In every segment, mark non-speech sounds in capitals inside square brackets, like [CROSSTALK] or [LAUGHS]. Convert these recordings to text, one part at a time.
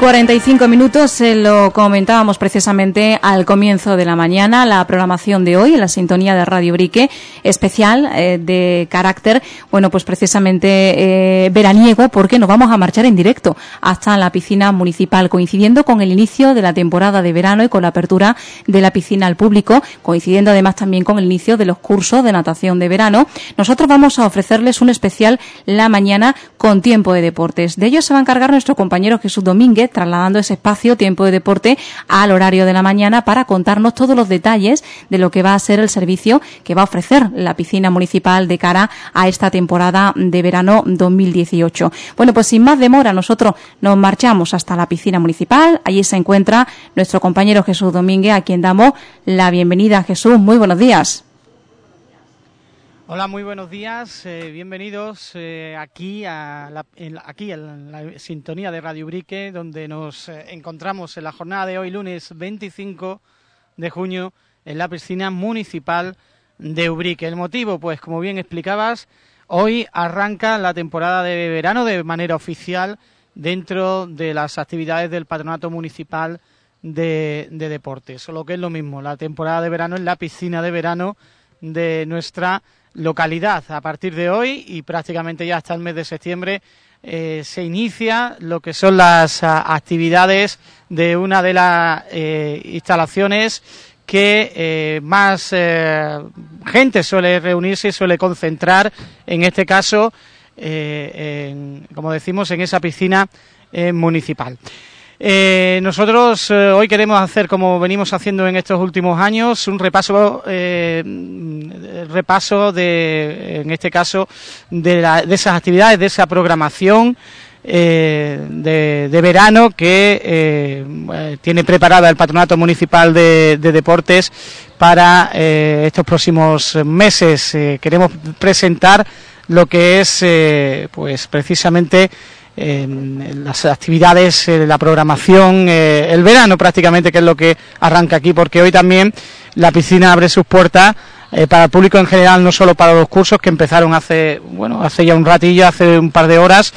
10 y 45 minutos, se lo comentábamos precisamente al comienzo de la mañana, la programación de hoy en la sintonía de Radio Brique, especial eh, de carácter, bueno, pues precisamente eh, veraniego, porque nos vamos a marchar en directo hasta la piscina municipal, coincidiendo con el inicio de la temporada de verano y con la apertura de la piscina al público, coincidiendo además también con el inicio de los cursos de natación de verano. Nosotros vamos a ofrecerles un especial la mañana con tiempo de deportes. De ello se va a encargar nuestro compañero Jesús Domínguez, trasladando ese espacio, tiempo de deporte, al horario de la mañana para contarnos todos los detalles de lo que va a ser el servicio que va a ofrecer la piscina municipal de cara a esta temporada de verano 2018. Bueno, pues sin más demora, nosotros nos marchamos hasta la piscina municipal. Allí se encuentra nuestro compañero Jesús Domínguez, a quien damos la bienvenida. Jesús, muy buenos días. Hola, muy buenos días. Eh, bienvenidos eh, aquí, a la, en, aquí en la sintonía de Radio Brique, donde nos eh, encontramos en la jornada de hoy, lunes 25 de junio, en la piscina municipal de Ubrique. El motivo, pues como bien explicabas, hoy arranca la temporada de verano de manera oficial dentro de las actividades del Patronato Municipal de, de Deportes. Lo que es lo mismo, la temporada de verano en la piscina de verano de nuestra localidad. A partir de hoy y prácticamente ya hasta el mes de septiembre eh, se inicia lo que son las a, actividades de una de las eh, instalaciones que eh, más gente suele reunirse y suele concentrar, en este caso, como decimos, en esa piscina municipal. Eh, nosotros eh, hoy queremos hacer, como venimos haciendo en estos últimos años, un repaso, eh, repaso de, en este caso, de, la, de, esas actividades, de esa programación de, de, verano que tiene preparada el Patronato Municipal de, de Deportes para estos próximos meses. queremos presentar lo que es, pues, precisamente las actividades, eh, la programación, eh, el verano prácticamente, que es lo que arranca aquí, porque hoy también la piscina abre sus puertas eh, para el público en general, no solo para los cursos que empezaron hace, bueno, hace ya un ratillo, hace un par de horas,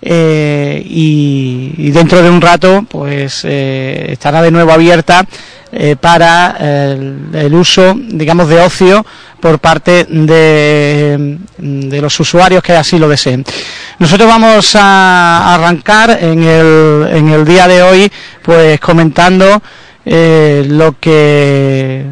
y, dentro de un rato pues estará de nuevo abierta eh, para el, el, uso digamos de ocio por parte de, de, los usuarios que así lo deseen. Nosotros vamos a arrancar en el, en el día de hoy pues comentando eh, lo que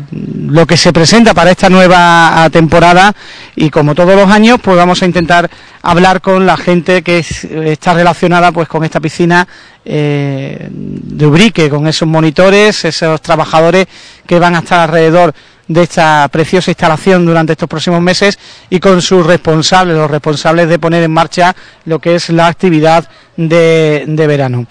se presenta para esta nueva temporada y como todos los años pues vamos a intentar hablar con la gente que es, está relacionada pues con esta piscina eh, de Ubrique, con esos monitores, esos trabajadores que van a estar alrededor de esta preciosa instalación durante estos próximos meses y con sus responsables, los responsables de poner en marcha lo que es la actividad de, verano.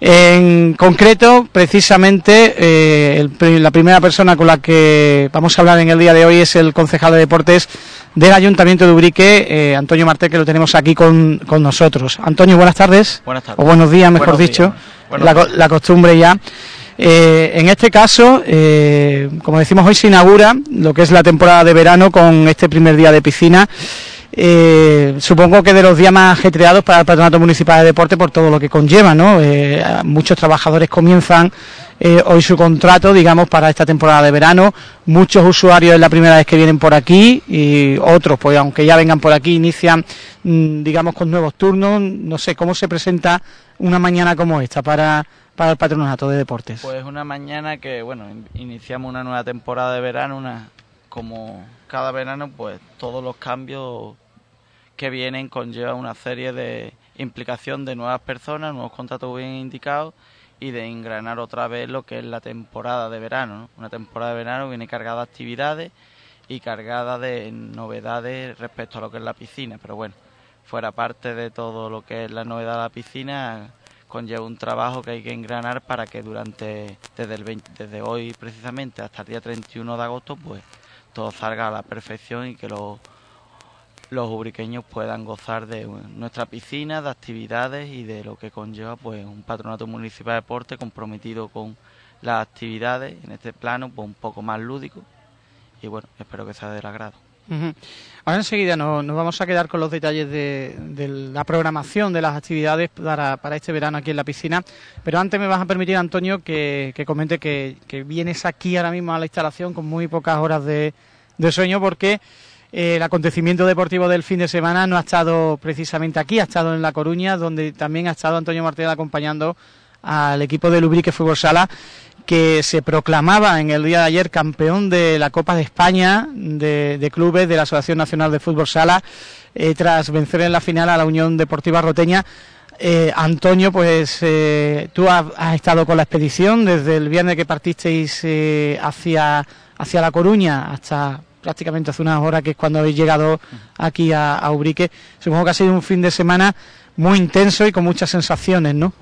En concreto, precisamente, eh, la primera persona con la que vamos a hablar en el día de hoy es el concejal de deportes del Ayuntamiento de Ubrique, eh, Antonio Martel, que lo tenemos aquí con, con, nosotros. Antonio, buenas tardes. Buenas tardes. O buenos días, mejor buenos dicho. Días. La, la, costumbre ya. Eh, en este caso, eh, como decimos, hoy se inaugura lo que es la temporada de verano con este primer día de piscina. Eh, supongo que de los días más ajetreados para el Patronato Municipal de Deporte por todo lo que conlleva, ¿no? Eh, muchos trabajadores comienzan eh, hoy su contrato, digamos, para esta temporada de verano. Muchos usuarios es la primera vez que vienen por aquí y otros, pues aunque ya vengan por aquí, inician, mmm, digamos, con nuevos turnos. No sé, ¿cómo se presenta una mañana como esta para, para el Patronato de Deportes? Pues una mañana que, bueno, iniciamos una nueva temporada de verano, una como cada verano, pues todos los cambios que vienen conlleva una serie de implicación de nuevas personas, nuevos contratos bien indicados y de engranar otra vez lo que es la temporada de verano. ¿no? Una temporada de verano viene cargada de actividades y cargada de novedades respecto a lo que es la piscina, pero bueno, fuera parte de todo lo que es la novedad de la piscina, conlleva un trabajo que hay que engranar para que durante desde, el 20, desde hoy precisamente hasta el día 31 de agosto pues todo salga a la perfección y que los, los ubriqueños puedan gozar de nuestra piscina, de actividades y de lo que conlleva pues un patronato municipal de deporte comprometido con las actividades en este plano pues un poco más lúdico y bueno, espero que sea del agrado. Ahora enseguida nos, vamos a quedar con los detalles de, la programación de las actividades para, este verano aquí en la piscina. Pero antes me vas a permitir, Antonio, que, comente que, vienes aquí ahora mismo a la instalación con muy pocas horas de, sueño porque el acontecimiento deportivo del fin de semana no ha estado precisamente aquí, ha estado en La Coruña, donde también ha estado Antonio Martín acompañando al equipo de Lubrique Fútbol Sala que se proclamaba en el día de ayer campeón de la Copa de España de, clubes de la Asociación Nacional de Fútbol Sala eh, tras vencer en la final a la Unión Deportiva Roteña. Eh, Antonio, pues eh, tú has, estado con la expedición desde el viernes que partisteis hacia, hacia La Coruña hasta prácticamente hace unas horas que es cuando habéis llegado aquí a, a Ubrique. Supongo que ha sido un fin de semana muy intenso y con muchas sensaciones, ¿no?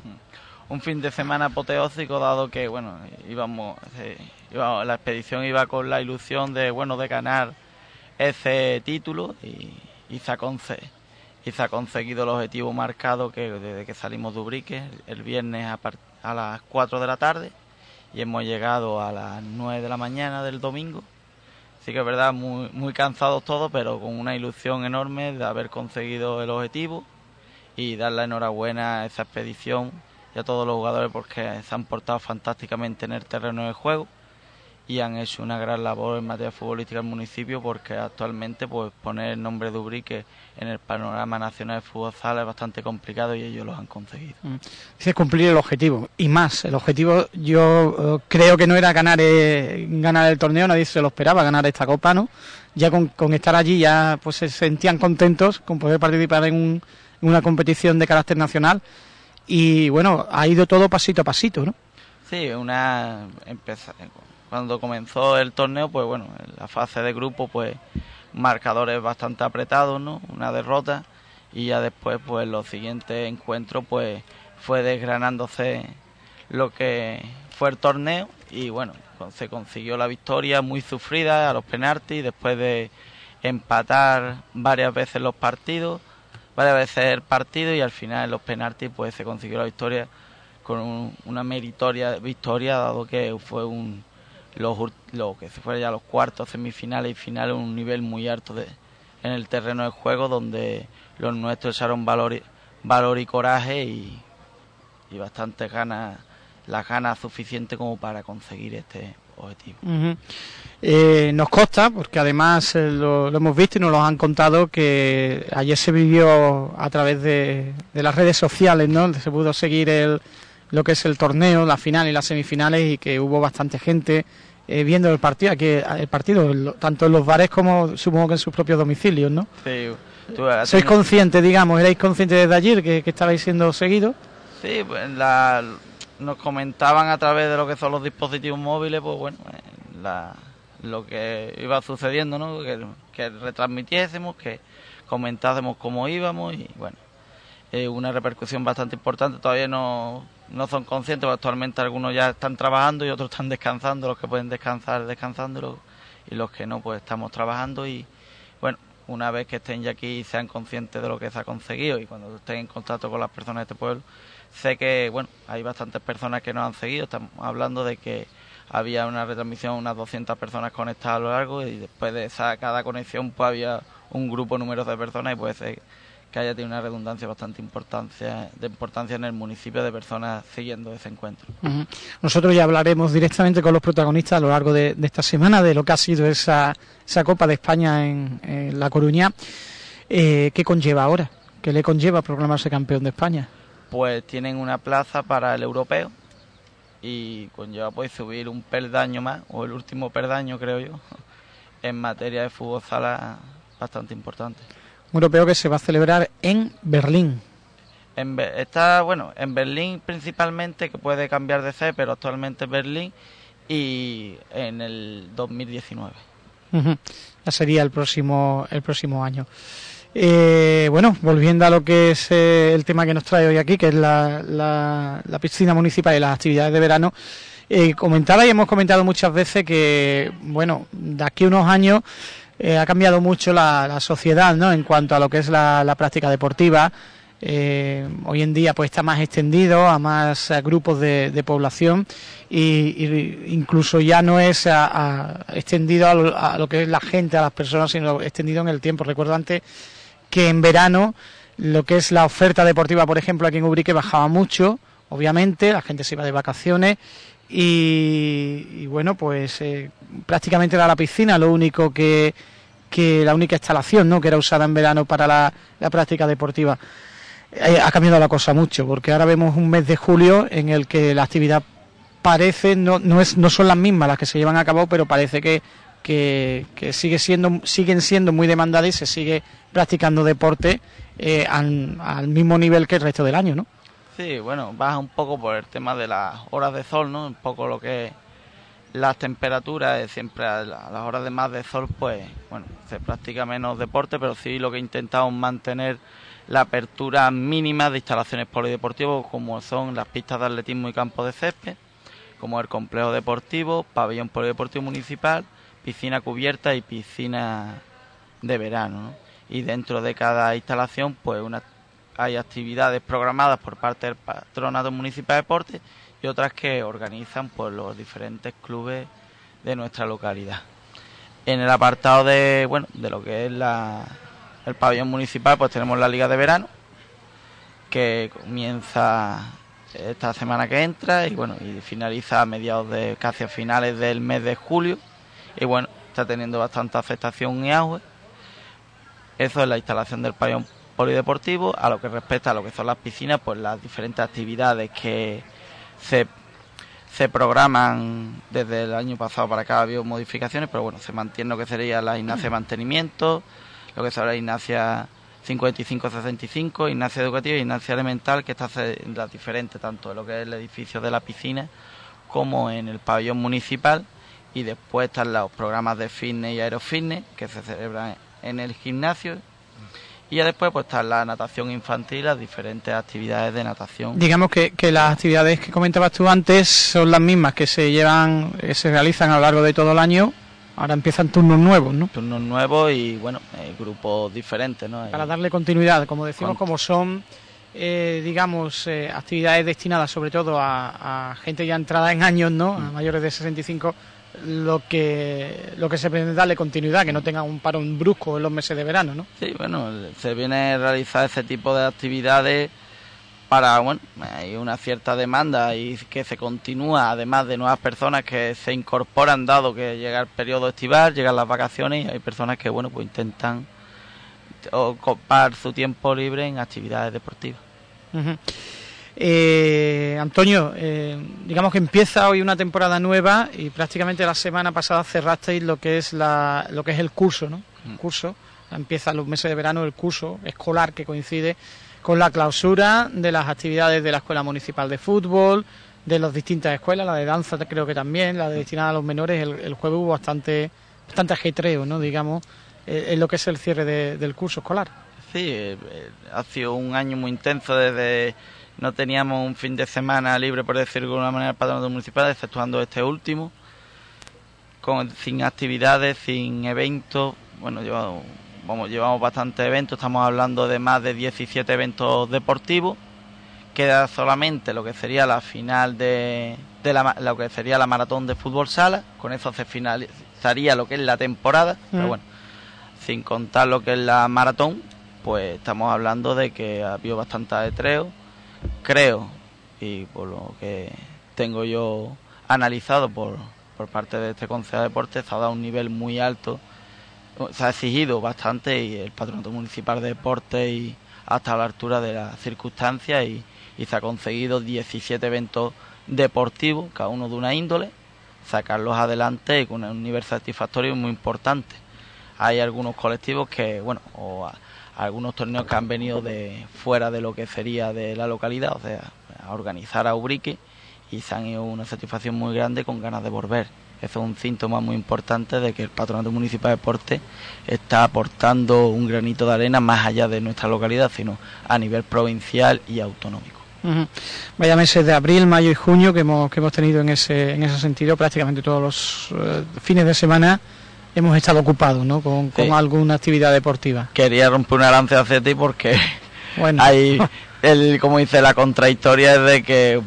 un fin de semana apoteósico dado que bueno íbamos, eh, la expedición iba con la ilusión de bueno de ganar ese título y, se, ha conseguido el objetivo marcado que desde que salimos de Ubrique el viernes a, a las 4 de la tarde y hemos llegado a las 9 de la mañana del domingo Así que es verdad, muy, muy cansados todos, pero con una ilusión enorme de haber conseguido el objetivo y dar la enhorabuena a esa expedición y a todos los jugadores porque se han portado fantásticamente en el terreno de juego y han hecho una gran labor en materia futbolística el municipio porque actualmente pues poner el nombre de Ubrique en el panorama nacional de fútbol sala es bastante complicado y ellos lo han conseguido. Mm. Dice cumplir el objetivo y más. El objetivo yo eh, creo que no era ganar eh, ganar el torneo, nadie se lo esperaba, ganar esta copa, ¿no? Ya con, estar allí ya pues se sentían contentos con poder participar en una competición de carácter nacional y bueno, ha ido todo pasito a pasito, ¿no? Sí, una cuando comenzó el torneo, pues bueno, en la fase de grupo, pues marcadores bastante apretados, ¿no? Una derrota y ya después, pues los siguientes encuentros, pues fue desgranándose lo que fue el torneo y bueno, se consiguió la victoria muy sufrida a los penaltis después de empatar varias veces los partidos varias veces el partido y al final en los penaltis pues se consiguió la victoria con una meritoria victoria dado que fue un lo que se fuera ya los cuartos, semifinales y finales un nivel muy alto de, en el terreno de juego donde los nuestros echaron valor, valor y coraje y, y bastantes ganas, las ganas suficientes como para conseguir este objetivo. Eh, nos consta, porque además eh, lo, hemos visto y nos lo han contado, que ayer se vivió a través de, las redes sociales, ¿no? Se pudo seguir el, lo que es el torneo, la final y las semifinales y que hubo bastante gente eh, viendo el partido, que el partido tanto en los bares como supongo que en sus propios domicilios, ¿no? Sí. ¿Sois conscientes, digamos, erais conscientes desde ayer que, que estabais siendo seguidos? Sí, pues nos comentaban a través de lo que son los dispositivos móviles, pues bueno, la, lo que iba sucediendo, ¿no? Que, que retransmitiésemos, que comentásemos cómo íbamos y bueno, eh, una repercusión bastante importante. Todavía no, no son conscientes, porque actualmente algunos ya están trabajando y otros [LAUGHS] están descansando, los que pueden descansar descansando y los que no, pues estamos trabajando y bueno, una vez que estén ya aquí sean conscientes de lo que se ha conseguido y cuando estén en contacto con las personas de este pueblo, sé que bueno, hay bastantes personas que nos han seguido, estamos hablando de que había una retransmisión, unas 200 personas conectadas a lo largo y después de esa cada conexión pues había un grupo numeroso de personas y puede ser que haya tenido una redundancia bastante importancia, de importancia en el municipio de personas siguiendo ese encuentro. Nosotros ya hablaremos directamente con los protagonistas a lo largo de, esta semana de lo que ha sido esa, esa Copa de España en, La Coruña. Eh, ¿Qué conlleva ahora? ¿Qué le conlleva proclamarse campeón de España? Pues tienen una plaza para el europeo, y conlleva pues subir un peldaño más, o el último peldaño creo yo, en materia de fútbol sala bastante importante. Un europeo que se va a celebrar en Berlín. En, está, bueno, en Berlín principalmente, que puede cambiar de sede, pero actualmente en Berlín y en el 2019. Ya sería el próximo, el próximo año. Eh, bueno, volviendo a lo que es eh, el tema que nos trae hoy aquí, que es la, la, piscina municipal y las actividades de verano, eh, comentaba y hemos comentado muchas veces que, bueno, de aquí a unos años ha cambiado mucho la, sociedad, ¿no? En cuanto a lo que es la, práctica deportiva. eh, hoy en día pues está más extendido a más grupos de, población y, incluso ya no es extendido a lo, que es la gente, a las personas, sino extendido en el tiempo. Recuerdo antes que en verano lo que es la oferta deportiva, por ejemplo, aquí en Ubrique bajaba mucho, obviamente, la gente se iba de vacaciones y, bueno, pues eh, prácticamente era la piscina lo único que, que la única instalación ¿no? que era usada en verano para la práctica deportiva. Eh, ha cambiado la cosa mucho, porque ahora vemos un mes de julio en el que la actividad parece, no, no, es, no son las mismas las que se llevan a cabo, pero parece que, que, sigue siendo, siguen siendo muy demandadas y se sigue practicando deporte eh, al, mismo nivel que el resto del año, ¿no? Sí, bueno, baja un poco por el tema de las horas de sol, ¿no? Un poco lo que las temperaturas, siempre a las horas de más de sol, pues, bueno, se practica menos deporte, pero sí lo que intentamos mantener la apertura mínima de instalaciones polideportivas como son las pistas de atletismo y campos de césped, como el complejo deportivo, pabellón polideportivo municipal, piscina cubierta y piscina de verano. Y dentro de cada instalación pues una, hay actividades programadas por parte del Patronato Municipal de Deportes y otras que organizan pues los diferentes clubes de nuestra localidad. En el apartado de bueno de lo que es la, el pabellón municipal, pues tenemos la liga de verano, que comienza esta semana que entra y bueno, y finaliza a mediados de casi a finales del mes de julio. Y bueno, está teniendo bastante aceptación y auge. Eso es la instalación del pabellón polideportivo. A lo que respecta a lo que son las piscinas, pues las diferentes actividades que se, se programan desde el año pasado para acá ha habido modificaciones, pero bueno, se mantiene lo que sería la gimnasia de mantenimiento, lo que es ahora Ignacia 55-65, Ignacia Educativa y Ignacia Elemental, que está en las diferentes, tanto en lo que es el edificio de la piscina como en el pabellón municipal. Y después están los programas de fitness y aerofitness que se celebran en el gimnasio. Y ya después pues está la natación infantil, las diferentes actividades de natación. Digamos que, que las actividades que comentabas tú antes son las mismas que se llevan, que se realizan a lo largo de todo el año, Ahora empiezan turnos nuevos, ¿no? Turnos nuevos y, bueno, eh, grupos diferentes, ¿no? Para darle continuidad, como decimos, como son, eh, digamos, eh, actividades destinadas sobre todo a, gente ya entrada en años, ¿no? A mm. mayores de 65, lo que, lo que se pretende darle continuidad, que no tenga un parón brusco en los meses de verano, ¿no? Sí, bueno, se viene a realizar ese tipo de actividades para, bueno, hay una cierta demanda y que se continúa, además de nuevas personas que se incorporan dado que llega el periodo estival, llegan las vacaciones y hay personas que, bueno, pues intentan ocupar su tiempo libre en actividades deportivas. Eh, Antonio, eh, digamos que empieza hoy una temporada nueva y prácticamente la semana pasada cerrasteis lo que es la, lo que es el curso, ¿no? El mm. curso empieza los meses de verano el curso escolar que coincide con la clausura de las actividades de la Escuela Municipal de Fútbol, de las distintas escuelas, la de danza creo que también, la de destinada a los menores, el, jueves hubo bastante, bastante ajetreo, ¿no? digamos, eh, en lo que es el cierre del curso escolar. Sí, eh, eh, ha sido un año muy intenso desde no teníamos un fin de semana libre, por decirlo de alguna manera, para patronato municipal, exceptuando este último, con, sin actividades, sin eventos. Bueno, yo llevamos bastantes eventos, estamos hablando de más de 17 eventos deportivos. Queda solamente lo que sería la final de, la, lo que sería la maratón de fútbol sala. Con eso se finalizaría lo que es la temporada. Pero mm. bueno, sin contar lo que es la maratón, pues estamos hablando de que ha habido bastante adetreo. Creo, y por lo que tengo yo analizado por, por parte de este Consejo de Deportes, se ha dado un nivel muy alto se ha exigido bastante y el Patronato Municipal de Deportes y hasta la altura de las circunstancias y, se ha conseguido 17 eventos deportivos, cada uno de una índole, sacarlos adelante con un nivel satisfactorio muy importante. Hay algunos colectivos que, bueno, o algunos torneos que han venido de fuera de lo que sería de la localidad, o sea, a organizar a Ubrique y se han ido una satisfacción muy grande con ganas de volver. Eso es un síntoma muy importante de que el Patronato Municipal de Deporte está aportando un granito de arena más allá de nuestra localidad, sino a nivel provincial y autonómico. Vaya meses de abril, mayo y junio que hemos, que hemos tenido en ese, en ese sentido, prácticamente todos los eh, fines de semana hemos estado ocupados ¿no? con, alguna actividad deportiva. Quería romper una lanza hacia ti porque bueno. hay, el, como dice, la contrahistoria es de que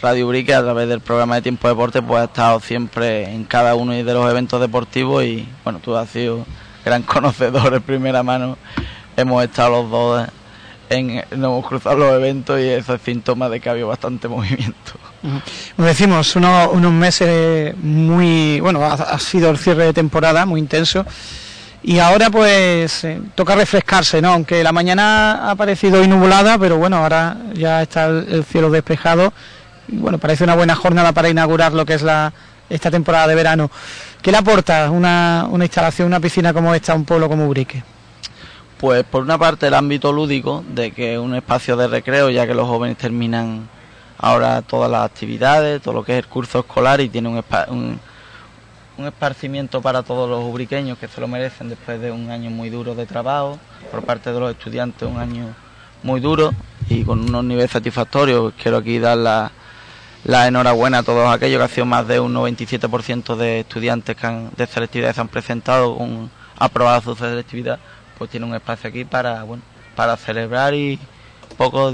Radio Brique, a través del programa de Tiempo Deporte, pues ha estado siempre en cada uno de los eventos deportivos y, bueno, tú has sido gran [LAUGHS] conocedor en primera mano. Hemos estado los dos en, nos hemos cruzado los eventos y eso es síntoma de que ha habido bastante [LAUGHS] movimiento. Como decimos, unos, meses muy, bueno, ha, sido el cierre de temporada muy intenso y ahora pues eh, toca refrescarse, ¿no? Aunque la mañana ha parecido inubulada, pero bueno, ahora ya está el, cielo despejado y bueno, parece una buena jornada para inaugurar lo que es la esta temporada de verano. ¿Qué le aporta una, una instalación, una piscina como esta a un pueblo como Ubrique? Pues por una parte el ámbito lúdico, de que un espacio de recreo, ya que los jóvenes terminan ahora todas las actividades, todo lo que es el curso escolar y tiene un, un, esparcimiento para todos los ubriqueños que se lo merecen después de un año muy duro de trabajo, por parte de los estudiantes un año muy duro y con unos niveles satisfactorios. Quiero aquí dar la, la enhorabuena a todos aquellos que ha sido más de un 97% de estudiantes que han, de selectividad se han presentado con aprobada su selectividad pues tiene un espacio aquí para bueno para celebrar y un poco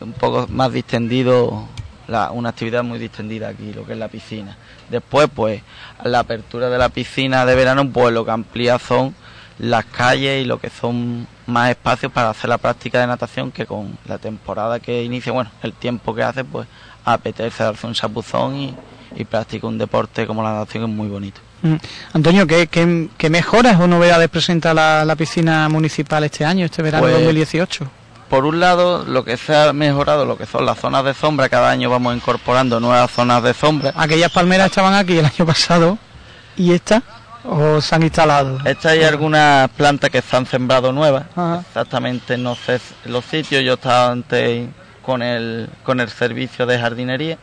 un poco más distendido una actividad muy distendida aquí lo que es la piscina después pues la apertura de la piscina de verano pues lo que amplía son las calles y lo que son más espacios para hacer la práctica de natación que con la temporada que inicia bueno el tiempo que hace pues apetece darse un chapuzón y, y practicar un deporte como la natación es muy bonito Mm. Antonio, ¿qué, qué, mejoras o novedades presenta la, piscina municipal este año, este verano 2018? Por un lado, lo que se ha mejorado, lo que son las zonas de sombra, cada año vamos incorporando nuevas zonas de sombra. Aquellas palmeras estaban aquí el año pasado, ¿y estas? ¿O se han instalado? Estas hay algunas plantas que se han sembrado nuevas, exactamente no sé los sitios, yo estaba antes con el, con el servicio de jardinería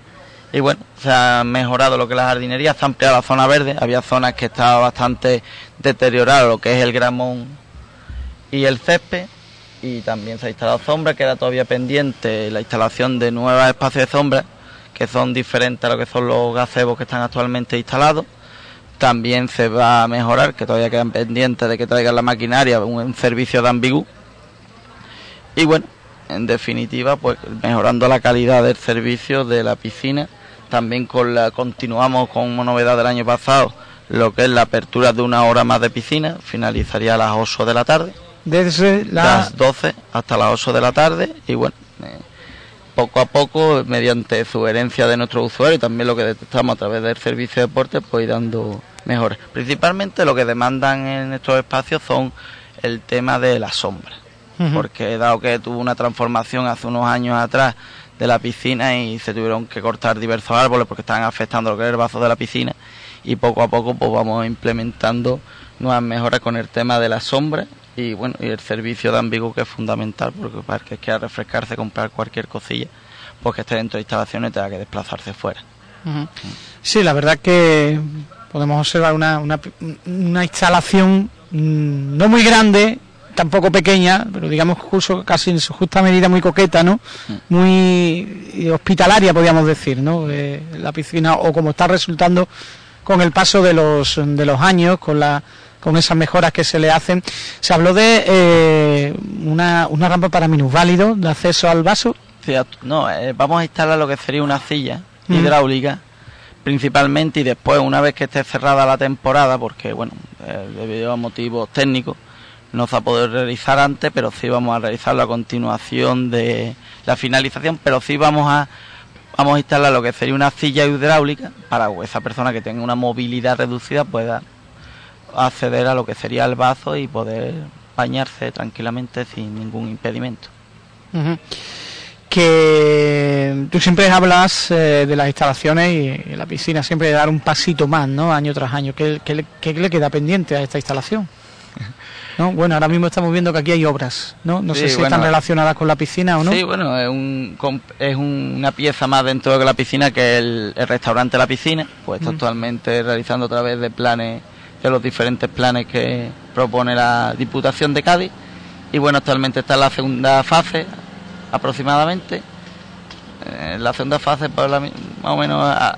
y bueno, se ha mejorado lo que es la jardinería, se ha ampliado la zona verde, había zonas que estaban bastante deterioradas, lo que es el gramón y el césped, y también se ha instalado sombra, que era todavía pendiente la instalación de nuevos espacios de sombra, que son diferentes a lo que son los gazebos que están actualmente instalados. También se va a mejorar, que todavía quedan pendientes de que traigan la maquinaria, un servicio de ambigú. Y bueno, en definitiva, pues mejorando la calidad del servicio de la piscina también continuamos con una novedad del año pasado, lo que es la apertura de una hora más de piscina, finalizaría a las 8 de la tarde. Desde las 12 hasta las 8 de la tarde y bueno, eh, poco a poco, mediante sugerencia de nuestros usuarios y también lo que detectamos a través del servicio de deporte, pues dando mejores. Principalmente lo que demandan en estos espacios son el tema de la sombra, porque dado que tuvo una transformación hace unos años atrás de la piscina y se tuvieron que cortar diversos árboles porque estaban afectando lo que es el vaso de la piscina y poco a poco pues vamos implementando nuevas mejoras con el tema de la sombra y bueno y el servicio de ambiguo que es fundamental porque para que quiera refrescarse comprar cualquier cosilla pues que esté dentro de instalaciones y tenga que desplazarse fuera sí la verdad que podemos observar una, una, una instalación mm, no muy grande tampoco pequeña, pero digamos justo, casi en su justa medida muy coqueta, ¿no? Muy hospitalaria, podríamos decir, ¿no? Eh, la piscina, o como está resultando con el paso de los, de los años, con la con esas mejoras que se le hacen. Se habló de eh, una, una rampa para minusválidos, de acceso al vaso. no, eh, vamos a instalar lo que sería una silla mm. hidráulica principalmente y después una vez que esté cerrada la temporada porque bueno debido a motivos técnicos no se ha podido realizar antes, pero sí vamos a realizarlo a continuación de la finalización, pero sí vamos a vamos a instalar lo que sería una silla hidráulica para esa persona que tenga una movilidad reducida pueda acceder a lo que sería el bazo y poder bañarse tranquilamente sin ningún impedimento. Que tú siempre hablas eh, de las instalaciones y, la piscina, siempre de dar un pasito más, ¿no? Año tras año. ¿Qué, qué le queda pendiente a esta instalación? Bueno, ahora mismo estamos viendo que aquí hay obras, ¿no? No sé si están relacionadas con la piscina o no. Sí, bueno, es, es una pieza más dentro de la piscina que el, restaurante La Piscina, pues está actualmente realizando a través de planes, de los diferentes planes que propone la Diputación de Cádiz. Y bueno, actualmente está en la segunda fase aproximadamente. En eh, la segunda fase, pues más o menos a,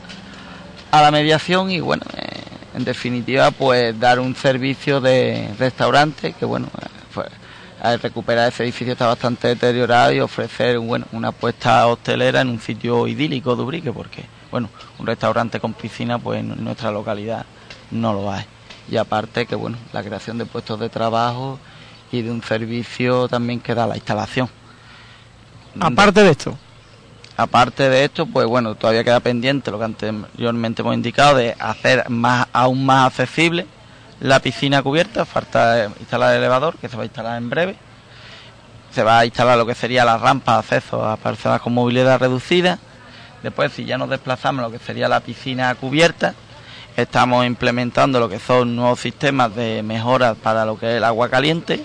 la mediación y bueno, eh, en definitiva, pues dar un servicio de restaurante, que bueno, al recuperar ese edificio está bastante deteriorado y ofrecer una puesta hostelera en un sitio idílico de Ubrique, porque bueno, un restaurante con piscina pues en nuestra localidad no lo hay. Y aparte que bueno, la creación de puestos de trabajo y de un servicio también que da la instalación. Aparte de esto. Aparte de esto, pues bueno, todavía queda pendiente lo que anteriormente hemos indicado de hacer más aún más accesible la piscina cubierta, falta instalar el elevador, que se va a instalar en breve. Se va a instalar lo que sería la rampa de acceso a personas con movilidad reducida. Después, si ya nos desplazamos lo que sería la piscina cubierta, estamos implementando lo que son nuevos sistemas de mejora para lo que es el agua caliente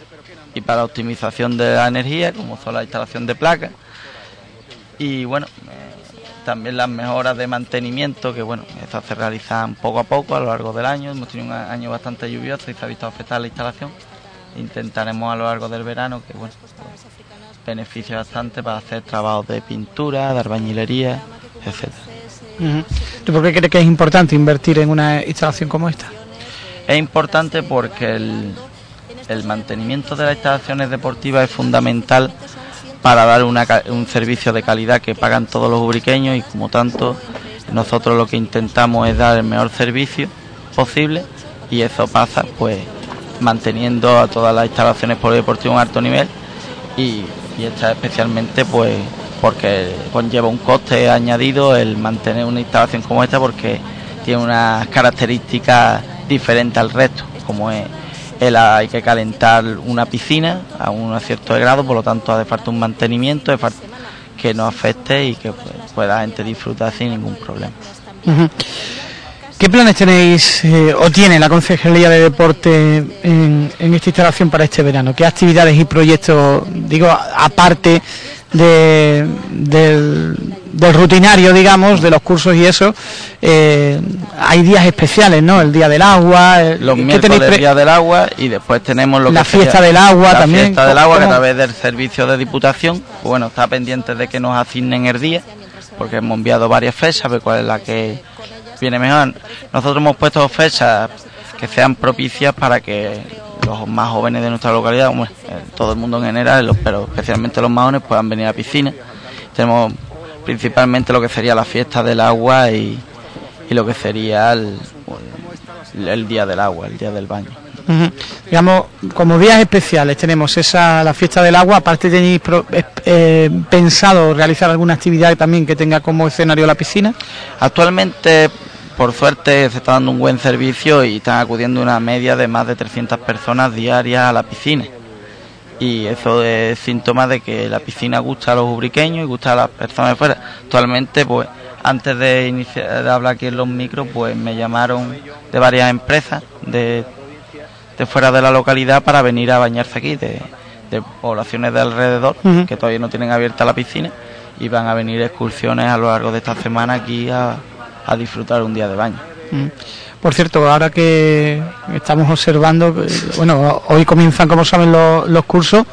y para optimización de la energía, como son la instalación de placas. Y bueno, también las mejoras de mantenimiento, que bueno, estas se realizan poco a poco a lo largo del año. Hemos tenido un año bastante lluvioso y se ha visto afectar la instalación. Intentaremos a lo largo del verano que bueno, pues, beneficie bastante para hacer trabajos de pintura, de albañilería, etcétera. ¿Tú por qué crees que es importante invertir en una instalación como esta? Es importante porque el, mantenimiento de las instalaciones deportivas es fundamental para dar un servicio de calidad que pagan todos los ubriqueños y como tanto nosotros lo que intentamos es dar el mejor servicio posible y eso pasa pues manteniendo a todas las instalaciones polideportivas a un alto nivel y, y esta especialmente pues porque conlleva un coste añadido el mantener una instalación como esta porque tiene unas características diferentes al resto como es el, hay que calentar una piscina a un cierto grado, por lo tanto hace falta un mantenimiento que no afecte y que pueda la gente disfrutar sin ningún problema. ¿Qué planes tenéis eh, o tiene la Concejalía de Deporte en, esta instalación para este verano? ¿Qué actividades y proyectos, digo, aparte de, del, rutinario, digamos, de los cursos y eso, eh, hay días especiales, ¿no? El Día del Agua. Eh, los miércoles el Día del Agua y después tenemos lo la fiesta del agua la también. La fiesta del agua que a través del servicio de diputación, pues bueno, está pendiente de que nos asignen el día, porque hemos enviado varias fechas, ver cuál es la que viene mejor. Nosotros hemos puesto fechas que sean propicias para que los más jóvenes de nuestra localidad, eh, todo el mundo en general, pero especialmente los más jóvenes puedan venir a la piscina. Tenemos principalmente lo que sería la fiesta del agua y, lo que sería el, día del agua, el día del baño. Digamos, como días especiales tenemos esa la fiesta del agua, aparte tenéis eh, eh, pensado realizar alguna actividad también que tenga como escenario la piscina. Actualmente por suerte se está dando un buen servicio y están acudiendo una media de más de 300 personas diarias a la piscina. Y eso es síntoma de que la piscina gusta a los ubriqueños y gusta a las personas de fuera. Actualmente, pues, antes de iniciar de hablar aquí en los micros, pues me llamaron de varias empresas de, de fuera de la localidad para venir a bañarse aquí, de, poblaciones de alrededor, que todavía no tienen abierta la piscina, y van a venir excursiones a lo largo de esta semana aquí a, a disfrutar un día de baño. Mm. Por cierto, ahora que estamos observando, bueno, hoy comienzan, como saben, los, cursos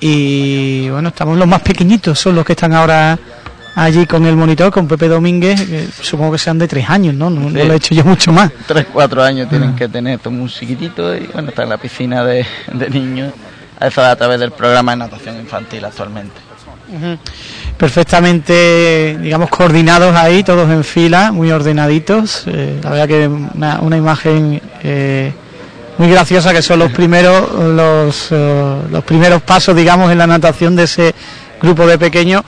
y bueno, estamos los más pequeñitos, son los que están ahora allí con el monitor, con Pepe Domínguez, que supongo que sean de tres años, ¿no? No, lo he hecho yo mucho más. Tres, cuatro años tienen ah. que tener, son muy chiquititos y bueno, está en la piscina de, de niños, eso a través del programa de natación infantil actualmente perfectamente, digamos, coordinados ahí, todos en fila, muy ordenaditos. Eh, la verdad que una, una imagen eh, muy graciosa que son los primeros, los, eh, los primeros pasos, digamos, en la natación de ese grupo de pequeños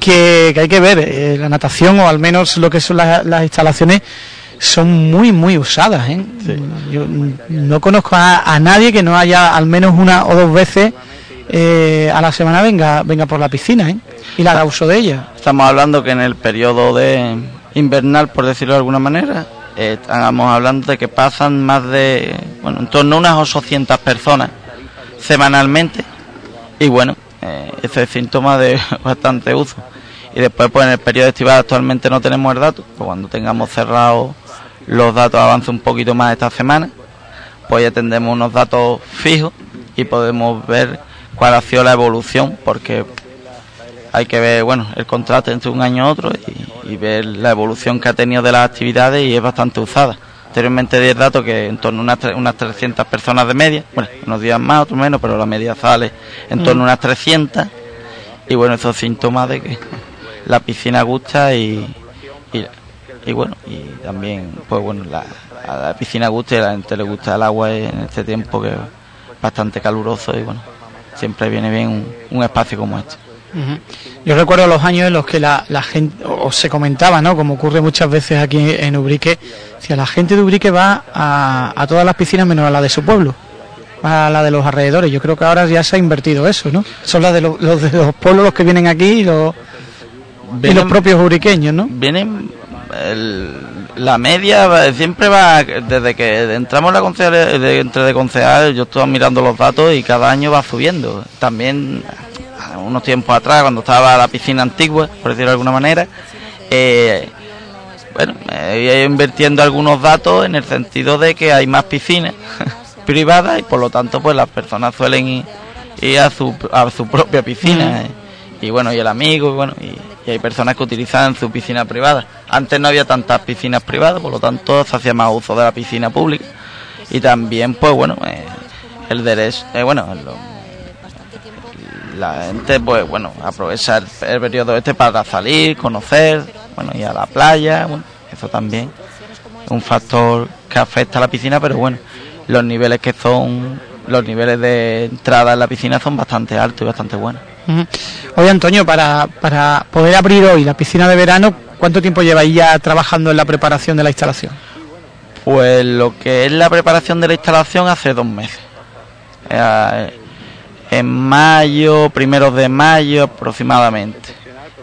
que, hay que ver. la natación, o al menos lo que son las, instalaciones, son muy, muy usadas. Yo no conozco a nadie que no haya al menos una o dos veces eh, a la semana venga venga por la piscina ¿eh? y la haga uso de ella. Estamos hablando que en el periodo de invernal, por decirlo de alguna manera, eh, estamos hablando de que pasan más de, bueno, en torno a unas 800 personas semanalmente y bueno, ese es síntoma de [LAUGHS] bastante uso. Y después, pues en el periodo estival actualmente no tenemos el dato, cuando tengamos cerrados los datos avance un poquito más esta semana, pues ya tendremos unos datos fijos y podemos ver cuál ha sido la evolución, porque hay que ver bueno el contrato entre un año y otro y, ver la evolución que ha tenido de las actividades y es bastante usada. anteriormente 10 datos que en torno a unas, unas 300 personas de media, bueno, unos días más, otros menos, pero la media sale en torno a unas 300 y bueno, esos síntomas de que la piscina gusta y, y, bueno, y también, pues bueno, la, a la piscina gusta y a la gente le gusta el agua en este tiempo que es bastante caluroso y bueno, siempre viene bien un, espacio como este. Yo recuerdo los años en los que la, gente, o se comentaba, ¿no? Como ocurre muchas veces aquí en Ubrique, si la gente de Ubrique va a, a todas las piscinas menos a la de su pueblo a la de los alrededores. Yo creo que ahora ya se ha invertido eso, ¿no? Son las de los, de los pueblos los que vienen aquí y los, los propios uriqueños, ¿no? Vienen la media siempre va desde que entramos la concejal de, entre de concejal yo estoy mirando los datos y cada año va subiendo también unos tiempos atrás cuando estaba la piscina antigua por decirlo de alguna manera eh, bueno he invirtiendo algunos datos en el sentido de que hay más piscinas [LAUGHS] privada y por lo tanto pues las personas suelen ir, a, su, a su propia piscina eh. y bueno y el amigo y bueno y, hay personas que utilizan su piscina privada. Antes no había tantas piscinas privadas por lo tanto se hacía más uso de la piscina pública. Y también pues bueno eh, el derecho eh, bueno la gente pues bueno aprovechar el periodo este para salir conocer bueno ir a la playa bueno eso también es un factor que afecta a la piscina pero bueno los niveles que son, los niveles de entrada en la piscina son bastante altos y bastante buenos. Oye Antonio, para, para poder abrir hoy la piscina de verano, ¿cuánto tiempo lleváis ya trabajando en la preparación de la instalación? Pues lo que es la preparación de la instalación hace dos meses. Eh, en mayo, primeros de mayo aproximadamente.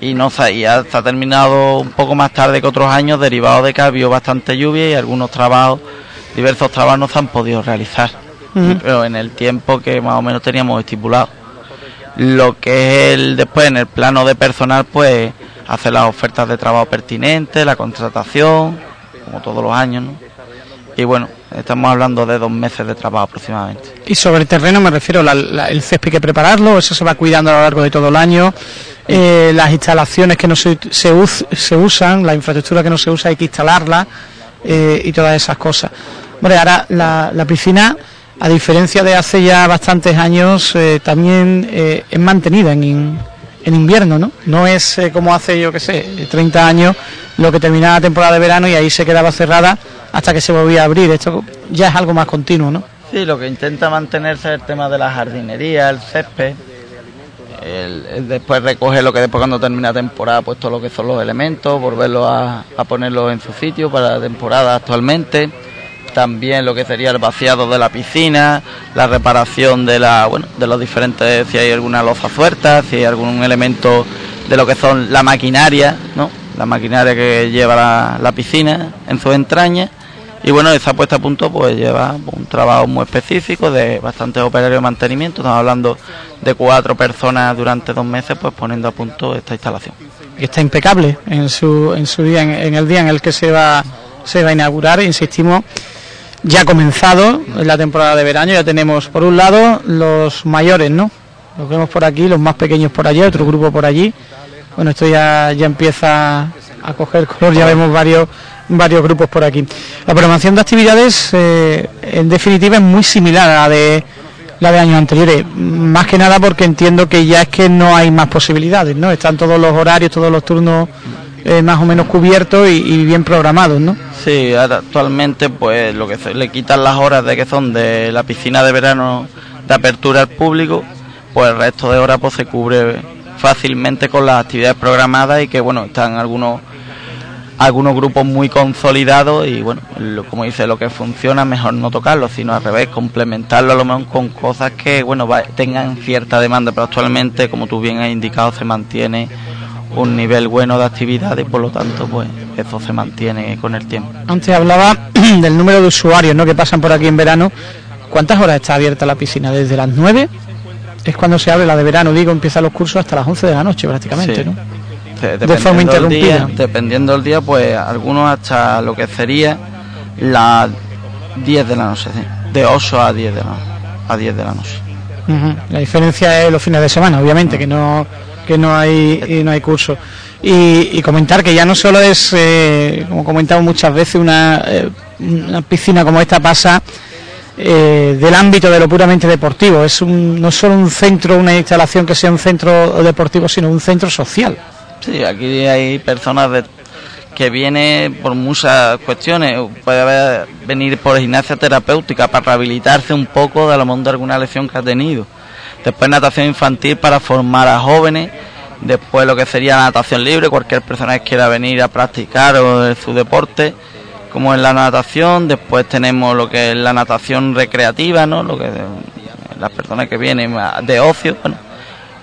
Y no ya está terminado un poco más tarde que otros años, derivado de que ha habido bastante lluvia y algunos trabajos diversos trabajos no se han podido realizar, pero en el tiempo que más o menos teníamos estipulado. Lo que es el después en el plano de personal, pues hacer las ofertas de trabajo pertinentes, la contratación, como todos los años, ¿no? Y bueno, estamos hablando de dos meses de trabajo aproximadamente. Y sobre el terreno me refiero, el césped que prepararlo, eso se va cuidando a lo largo de todo el año, eh, las instalaciones que no se, se, usan, la infraestructura que no se usa hay que instalarla eh, y todas esas cosas. Bueno, ahora la, piscina, a diferencia de hace ya bastantes años, eh, también eh, es mantenida en, en, invierno, ¿no? No es eh, como hace, yo qué sé, 30 años, lo que terminaba temporada de verano y ahí se quedaba cerrada hasta que se volvía a abrir. Esto ya es algo más continuo, ¿no? Sí, lo que intenta mantenerse es el tema de la jardinería, el césped. después recoge lo que después cuando termina temporada, pues todo lo que son los elementos, volverlo a, a ponerlos en su sitio para la temporada actualmente también lo que sería el vaciado de la piscina, la reparación de la, bueno, de los diferentes, si hay alguna loza suelta, si hay algún elemento de lo que son la maquinaria, ¿no? La maquinaria que lleva la, piscina en sus entrañas. Y bueno, esa puesta a punto pues lleva un trabajo muy específico de bastantes operarios de mantenimiento. Estamos hablando de cuatro personas durante dos meses pues poniendo a punto esta instalación. está impecable en su, en su día, en, el día en el que se va, se va a inaugurar. Insistimos ya ha comenzado la temporada de verano, ya tenemos por un lado los mayores, ¿no? Los vemos por aquí, los más pequeños por allí, otro grupo por allí. Bueno, esto ya, ya empieza a coger color, ya vemos varios varios grupos por aquí. La programación de actividades, eh, en definitiva, es muy similar a la de la de años anteriores, más que nada porque entiendo que ya es que no hay más posibilidades, ¿no? Están todos los horarios, todos los turnos eh, más o menos cubiertos y, bien programados, ¿no? Sí, actualmente pues lo que se le quitan las horas de que son de la piscina de verano de apertura al público, pues el resto de horas pues se cubre fácilmente con las actividades programadas y que bueno, están algunos algunos grupos muy consolidados y bueno, como dice, lo que funciona mejor no tocarlo, sino al revés, complementarlo a lo mejor con cosas que bueno, tengan cierta demanda, pero actualmente, como tú bien has indicado, se mantiene un nivel bueno de actividad y por lo tanto pues eso se mantiene con el tiempo. Antes hablaba [CLEARS THROAT] del número de usuarios ¿no? que pasan por aquí en verano. ¿Cuántas horas está abierta la piscina? ¿Desde las 9? Es cuando se abre la de verano, digo, empiezan los cursos hasta las 11 de la noche prácticamente, ¿no? de forma interrumpida. dependiendo del día, pues algunos hasta lo que sería las 10 de la noche, de 8 a 10 de la, a 10 de la noche. La diferencia es los fines de semana, obviamente, que no que no hay, no hay curso. Y, comentar que ya no solo es, eh, como comentamos muchas veces, una, eh, una piscina como esta pasa eh, del ámbito de lo puramente deportivo. Es un, no solo un centro, una instalación que sea un centro deportivo, sino un centro social. Sí, aquí hay personas de, que vienen por muchas cuestiones. Puede venir por gimnasia terapéutica para rehabilitarse un poco de lo mejor de alguna lesión que ha tenido. Después natación infantil para formar a jóvenes después lo que sería natación libre, cualquier persona que quiera venir a practicar o su deporte, como en la natación, después tenemos lo que es la natación recreativa, ¿no? Lo que las personas que vienen de ocio, bueno,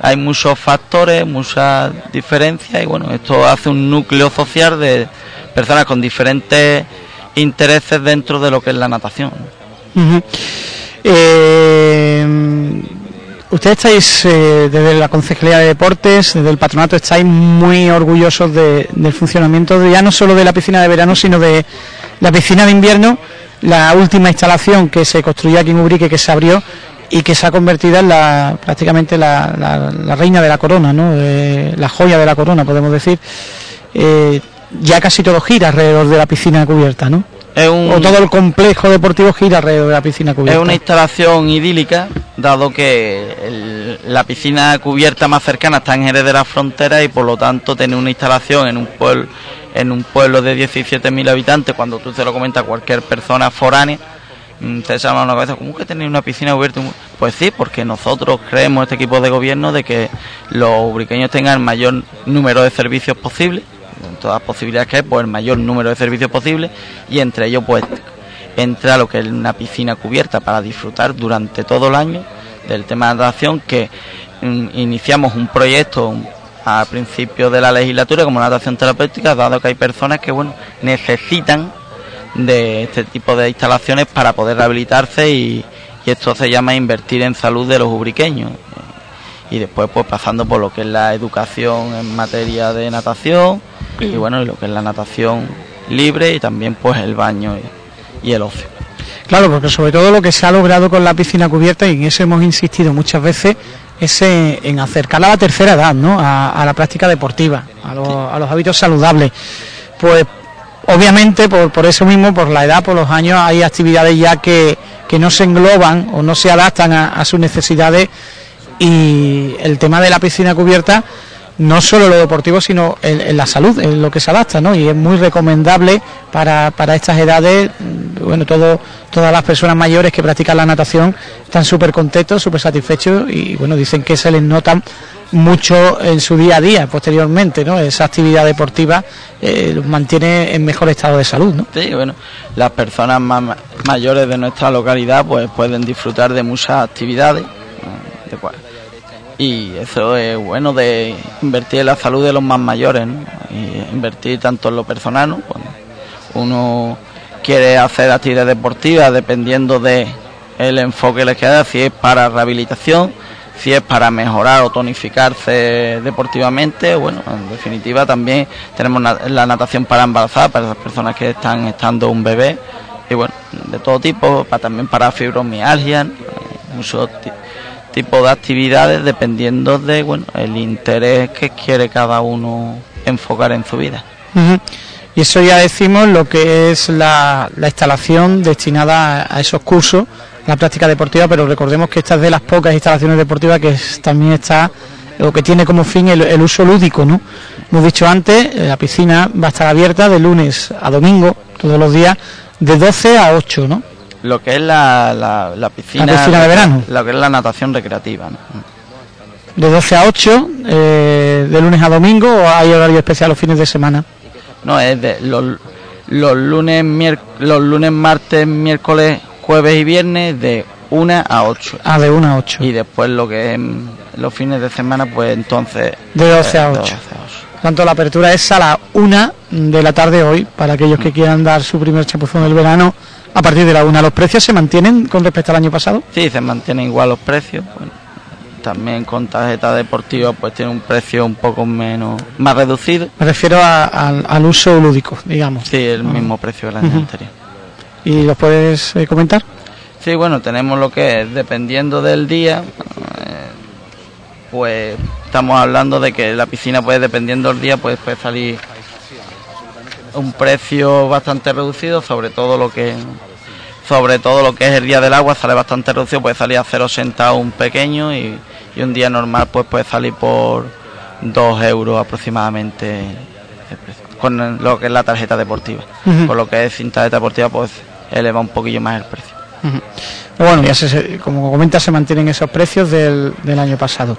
hay muchos factores, muchas diferencias y bueno, esto hace un núcleo social de personas con diferentes intereses dentro de lo que es la natación. Ustedes estáis, eh, desde la Concejalía de Deportes, desde el patronato, estáis muy orgullosos del funcionamiento de, ya no solo de la piscina de verano, sino de la piscina de invierno, la última instalación que se construyó aquí en Ubrique, que se abrió y que se ha convertido en la, prácticamente la, reina de la corona, ¿no? la joya de la corona, podemos decir. Eh, ya casi todo gira alrededor de la piscina cubierta, ¿no? O todo el complejo deportivo gira alrededor de la piscina cubierta. Es una instalación idílica, dado que la piscina cubierta más cercana está en Jerez de la Frontera y por lo tanto tener una instalación en un pueblo en un pueblo de 17.000 habitantes, cuando tú se lo comentas a cualquier persona foránea, mm, te llama una cabeza, ¿cómo que tener una piscina cubierta? Pues sí, porque nosotros creemos, este equipo de gobierno, de que los ubriqueños tengan el mayor número de servicios posible en todas las posibilidades que hay, pues el mayor número de servicios posible y entre ellos pues entra lo que es una piscina cubierta para disfrutar durante todo el año del tema de natación que mm, iniciamos un proyecto a principio de la legislatura como natación terapéutica dado que hay personas que bueno necesitan de este tipo de instalaciones para poder rehabilitarse y, y esto se llama invertir en salud de los ubriqueños. Y después pues pasando por lo que es la educación en materia de natación y bueno, lo que es la natación libre y también pues el baño y, el ocio. Claro, porque sobre todo lo que se ha logrado con la piscina cubierta, y en eso hemos insistido muchas veces, es en acercarla a la tercera edad, ¿no? A, la práctica deportiva, a, los hábitos saludables. Pues obviamente por, por eso mismo, por la edad, por los años, hay actividades ya que, que no se engloban o no se adaptan a sus necesidades y el tema de la piscina cubierta no solo lo deportivo, sino en, la salud, en lo que se adapta, ¿no? Y es muy recomendable para, para estas edades, mm, bueno, todo, todas las personas mayores que practican la natación están súper contentos, súper satisfechos y, bueno, dicen que se les nota mucho en su día a día posteriormente, ¿no? Esa actividad deportiva eh, mantiene en mejor estado de salud, ¿no? Sí, bueno, las personas más mayores de nuestra localidad pues pueden disfrutar de muchas actividades, de cual y eso es bueno de invertir en la salud de los más mayores, y invertir tanto en lo personal, ¿no? uno quiere hacer actividades deportivas dependiendo de el enfoque que les queda, si es para rehabilitación, si es para mejorar o tonificarse deportivamente, bueno, en definitiva también tenemos la natación para embarazar, para las personas que están estando un bebé, y bueno, de todo tipo, para, también para fibromialgia, muchos tipo de actividades dependiendo de bueno el interés que quiere cada uno enfocar en su vida. Y eso ya decimos lo que es la, instalación destinada a, esos cursos, la práctica deportiva, pero recordemos que esta es de las pocas instalaciones deportivas que también está o que tiene como fin el, el, uso lúdico, ¿no? Hemos dicho antes, la piscina va a estar abierta de lunes a domingo, todos los días, de 12 a 8, ¿no? Lo que es la, la, piscina, de verano. Lo que es la natación recreativa. De 12 a 8, eh, de lunes a domingo, o hay horario especial los fines de semana? No, es de los, los lunes, los lunes, martes, miércoles, jueves y viernes de 1 a 8. Ah, de 1 a 8. Y después lo que es los fines de semana, pues entonces... De 12 a 8. Tanto la apertura es a la 1 de la tarde hoy, para aquellos que quieran dar su primer chapuzón del verano a partir de la una. ¿Los precios se mantienen con respecto al año pasado? Sí, se mantienen igual los precios. también con tarjeta deportiva pues tiene un precio un poco menos más reducido. Me refiero al uso lúdico, digamos. Sí, el mismo precio del año anterior. ¿Y los puedes eh, comentar? Sí, bueno, tenemos lo que es, dependiendo del día, eh, pues estamos hablando de que la piscina, pues dependiendo del día, pues puede salir un precio bastante reducido, sobre todo lo que sobre todo lo que es el día del agua sale bastante reducido, puede salir a 0,80 un pequeño y, un día normal pues puede salir por 2 euros aproximadamente con lo que es la tarjeta deportiva. Por lo que es tarjeta deportiva pues eleva un poquillo más el precio. Bueno, ya se, como comenta, se mantienen esos precios del, del año pasado.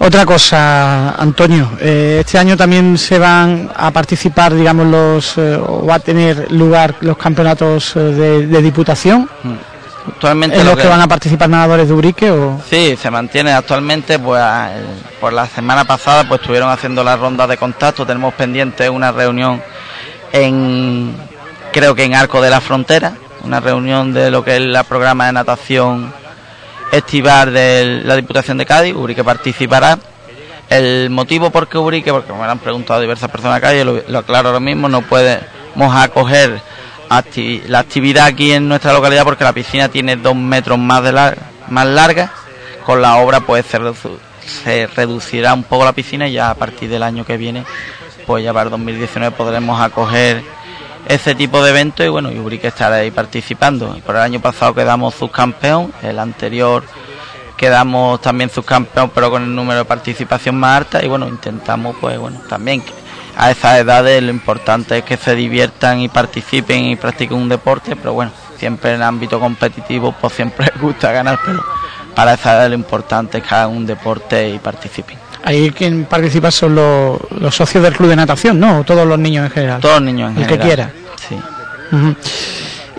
Otra cosa, Antonio, eh, este año también se van a participar, digamos, los eh, o va a tener lugar los campeonatos eh, de, diputación. Mm. Actualmente ¿En los que, van a participar nadadores de Ubrique o Sí, se mantiene actualmente, pues por la semana pasada pues estuvieron haciendo la ronda de contacto, tenemos pendiente una reunión en creo que en Arco de la Frontera, una reunión de lo que es el programa de natación estivar de la Diputación de Cádiz, Urique participará. El motivo por qué Urique, porque me lo han preguntado diversas personas acá, lo, lo aclaro ahora mismo, no podemos acoger la actividad aquí en nuestra localidad porque la piscina tiene dos metros más, de más larga. Con la obra pues se, se reducirá un poco la piscina y ya a partir del año que viene, pues ya para el 2019 podremos acoger ese tipo de eventos y bueno, y que estará ahí participando. Por el año pasado quedamos subcampeón, el anterior quedamos también subcampeón pero con el número de participación más alta y bueno, intentamos pues bueno, también a esas edades lo importante es que se diviertan y participen y practiquen un deporte, pero bueno, siempre en el ámbito competitivo pues siempre les [LAUGHS] gusta ganar, pero para esa edad lo importante es que hagan un deporte y participen. Ahí quien participa son los, socios del club de natación, ¿no? O todos los niños en general. Todos los niños en general. El que quiera. Sí.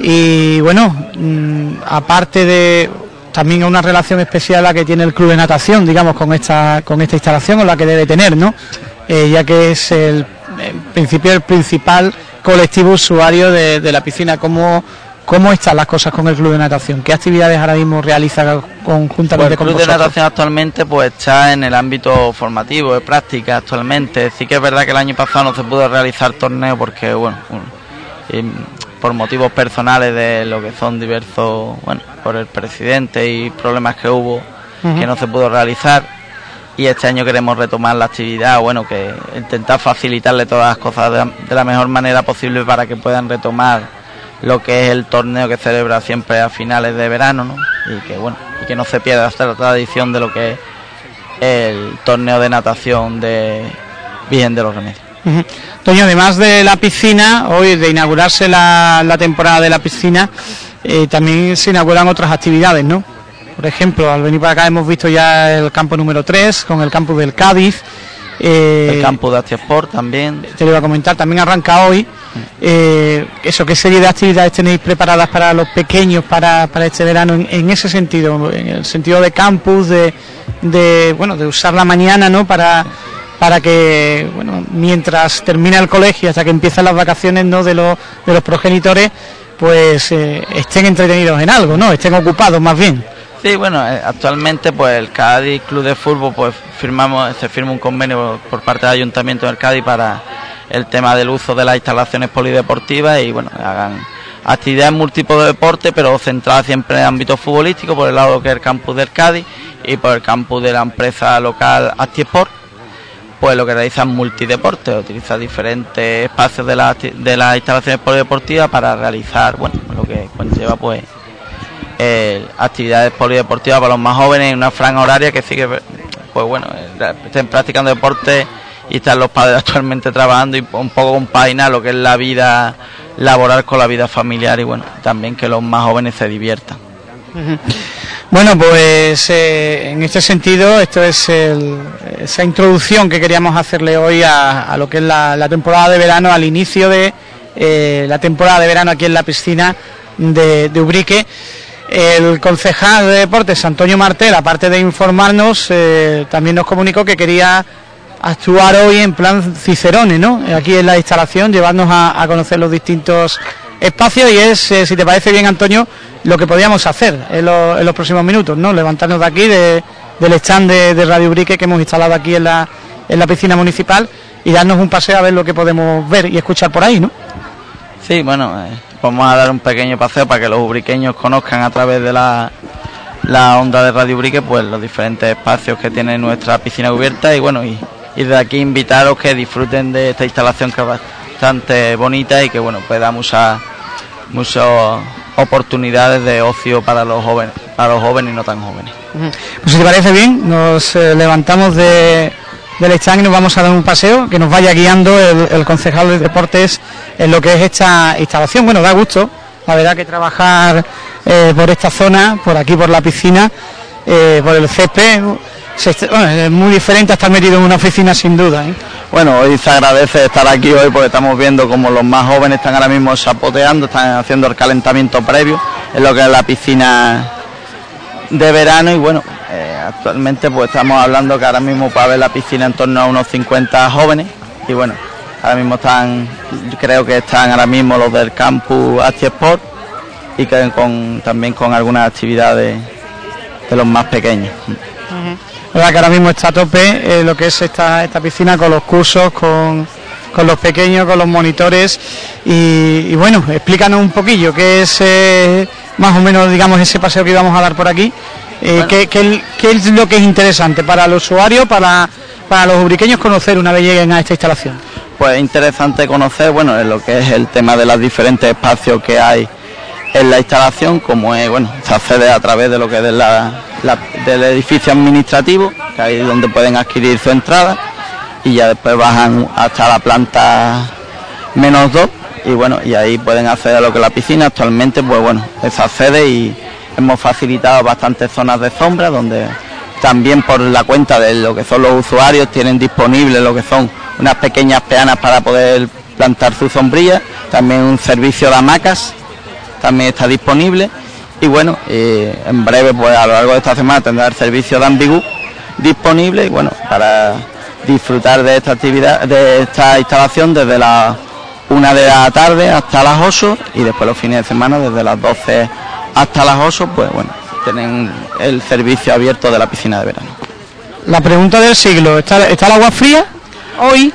Y bueno, mm, aparte de también una relación especial la que tiene el club de natación, digamos, con esta con esta instalación o la que debe tener, ¿no? Eh, ya que es el, principio el principal colectivo usuario de, de la piscina. ¿Cómo, ¿Cómo están las cosas con el club de natación? ¿Qué actividades ahora mismo realiza conjuntamente pues con El club de natación actualmente pues está en el ámbito formativo, de práctica actualmente. Sí que es verdad que el año pasado no se pudo realizar torneo porque, bueno, por motivos personales de lo que son diversos, bueno, por el presidente y problemas que hubo, que no se pudo realizar. Y este año queremos retomar la actividad, bueno, que intentar facilitarle todas las cosas de la mejor manera posible para que puedan retomar lo que es el torneo que celebra siempre a finales de verano, ¿no? Y que bueno, y que no se pierda hasta la tradición de lo que es el torneo de natación de Virgen de los Remedios. Toño, además de la piscina, hoy de inaugurarse la, la temporada de la piscina, eh, también se inauguran otras actividades, ¿no? Por ejemplo, al venir para acá hemos visto ya el campo número 3 con el campo del Cádiz. Eh, el campo de Sport también. Te lo iba a comentar, también arranca hoy eh, eso, ¿qué serie de actividades tenéis preparadas para los pequeños para, para este verano en, ese sentido, en el sentido de campus, de, bueno, de usar la mañana, ¿no? Para, para que, bueno, mientras termina el colegio, hasta que empiezan las vacaciones, ¿no? De los, de los progenitores, pues eh, estén entretenidos en algo, ¿no? Estén ocupados más bien. Sí, bueno, eh, actualmente pues el Cádiz Club de Fútbol pues firmamos, se firma un convenio por parte del Ayuntamiento del Cádiz para el tema del uso de las instalaciones polideportivas y bueno, hagan actividades múltiples de deporte, pero centradas siempre en el ámbito futbolístico, por el lado que es el campus del Cádiz y por el campus de la empresa local ActiSport, pues lo que realizan multideportes, utiliza diferentes espacios de, de las instalaciones polideportivas para realizar, bueno, lo que conlleva pues actividades polideportivas para los más jóvenes en una franja horaria que sigue, pues bueno, eh, estén practicando deporte y están los padres [LAUGHS] actualmente trabajando y un poco compagina lo que es la vida laboral con la vida familiar y bueno, también que los más jóvenes se diviertan. Bueno, pues eh, en este sentido, esto es esa introducción que queríamos hacerle hoy a, lo que es la, temporada de verano, al inicio de eh, la temporada de verano aquí en la piscina de, Ubrique. El concejal de deportes, Antonio Martel, aparte de informarnos, eh, también nos comunicó que quería actuar hoy en plan Cicerone, ¿no? Aquí en la instalación, llevarnos a, conocer los distintos espacios y es, eh, si te parece bien, Antonio, lo que podíamos hacer en, los próximos minutos, ¿no? Levantarnos de aquí, del stand de, Radio Brique que hemos instalado aquí en la, en la piscina municipal y darnos un paseo a ver lo que podemos ver y escuchar por ahí, ¿no? Sí, bueno, eh, vamos a dar un pequeño paseo para que los ubriqueños conozcan a través de la la onda de Radio Brique, pues los diferentes espacios que tiene nuestra piscina cubierta y bueno, y, y de aquí invitaros que disfruten de esta instalación que es bastante bonita y que bueno, pues da muchas muchas oportunidades de ocio para los jóvenes, para los jóvenes y no tan jóvenes. Pues si te parece bien, nos eh, levantamos de, del stand y nos vamos a dar un paseo, que nos vaya guiando el, concejal de deportes en lo que es esta instalación. Bueno, da gusto, la verdad que trabajar eh, por esta zona, por aquí por la piscina, eh, por el césped, es muy diferente a estar metido en una oficina sin duda. ¿eh? Bueno, hoy se agradece estar aquí hoy porque estamos viendo como los más jóvenes están ahora mismo sapoteando, están haciendo el calentamiento previo en lo que es la piscina de verano y bueno, eh, actualmente pues estamos hablando que ahora mismo para ver la piscina en torno a unos 50 jóvenes y bueno, ahora mismo están, creo que están ahora mismo los del campus Sport y que con, también con algunas actividades de los más pequeños verdad que ahora mismo está a tope eh, lo que es esta, esta piscina con los cursos, con, los pequeños, con los monitores y, bueno, explícanos un poquillo qué es eh, más o menos, digamos, ese paseo que íbamos a dar por aquí. Eh, ¿qué, es lo que es interesante para el usuario, para, para los ubriqueños conocer una vez lleguen a esta instalación? Pues es interesante conocer, bueno, lo que es el tema de los diferentes espacios que hay en la instalación, como es, bueno, se accede a través de lo que es la, del edificio administrativo, que ahí es donde pueden adquirir su entrada, y ya después bajan hasta la planta menos dos, y bueno, y ahí pueden acceder a lo que es la piscina. Actualmente, pues bueno, se accede y hemos facilitado bastantes zonas de sombra, donde también por la cuenta de lo que son los usuarios tienen disponibles lo que son unas pequeñas peanas para poder plantar su sombrilla, también un servicio de hamacas también está disponible y bueno, eh, en breve pues a lo largo de esta semana tendrá el servicio de Ambigu disponible y bueno, para disfrutar de esta actividad, de esta instalación desde las una de la tarde hasta las 8 y después los fines de semana desde las 12 hasta las 8, pues bueno, tienen el servicio abierto de la piscina de verano. La pregunta del siglo, ¿está, está el agua fría hoy?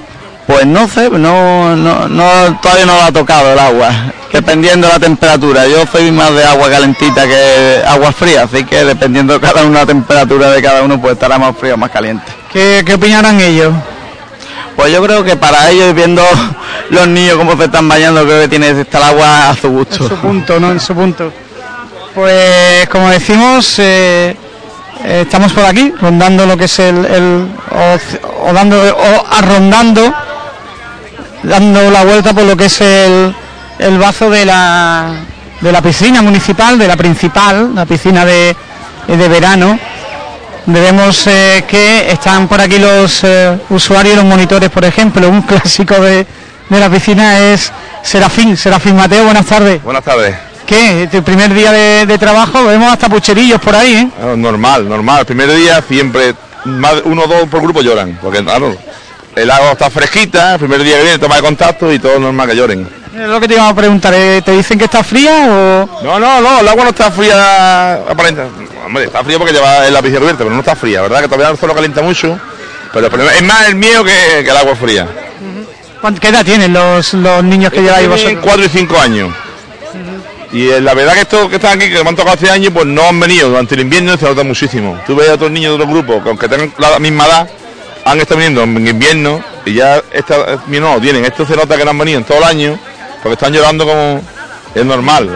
Pues no sé, no, no, no, todavía no lo ha tocado el agua, dependiendo de la temperatura. Yo soy más de agua calentita que agua fría, así que dependiendo de cada uno la temperatura de cada uno, pues estará más frío o más caliente. ¿Qué, qué opinarán ellos? Pues yo creo que para ellos, viendo los niños cómo se están bañando, creo que tiene que estar el agua a su gusto. En su punto, ¿no? En su punto. Pues como decimos, eh, eh, estamos por aquí, rondando lo que es el, el o, dando, o arrondando dando la vuelta por lo que es el, el vaso de la, de la piscina municipal, de la principal, la piscina de, de verano. Vemos eh, que están por aquí los eh, usuarios, los monitores, por ejemplo. Un [LAUGHS] clásico de, de la piscina es Serafín. Serafín Mateo, buenas tardes. Buenas tardes. ¿Qué? ¿El primer día de, trabajo? Vemos hasta pucherillos por ahí, ¿eh? Ah, normal, normal. El primer día siempre más uno o dos por grupo lloran, porque claro, el agua está fresquita, el primer día que viene toma de contacto y todo normal que lloren. Es lo que te iba a preguntar, ¿eh? ¿te dicen que está fría o...? No, no, no, el agua no está fría, aparente. Hombre, está fría porque lleva la piscina cubierta, pero no está fría, ¿verdad? Que todavía el suelo calienta mucho, pero es más el mío que, el agua fría. ¿Qué edad tienen los, los niños que lleváis vosotros? 4 y 5 años. Y eh, la verdad que estos que están aquí, que me han tocado hace años, pues no han venido durante el invierno se nota muchísimo. Tú ves a otros niños de otros grupos, que aunque tengan la misma edad, han estado viniendo en invierno y ya esta, no, tienen, esto se nota que no han venido en todo el año, porque están llorando como es normal.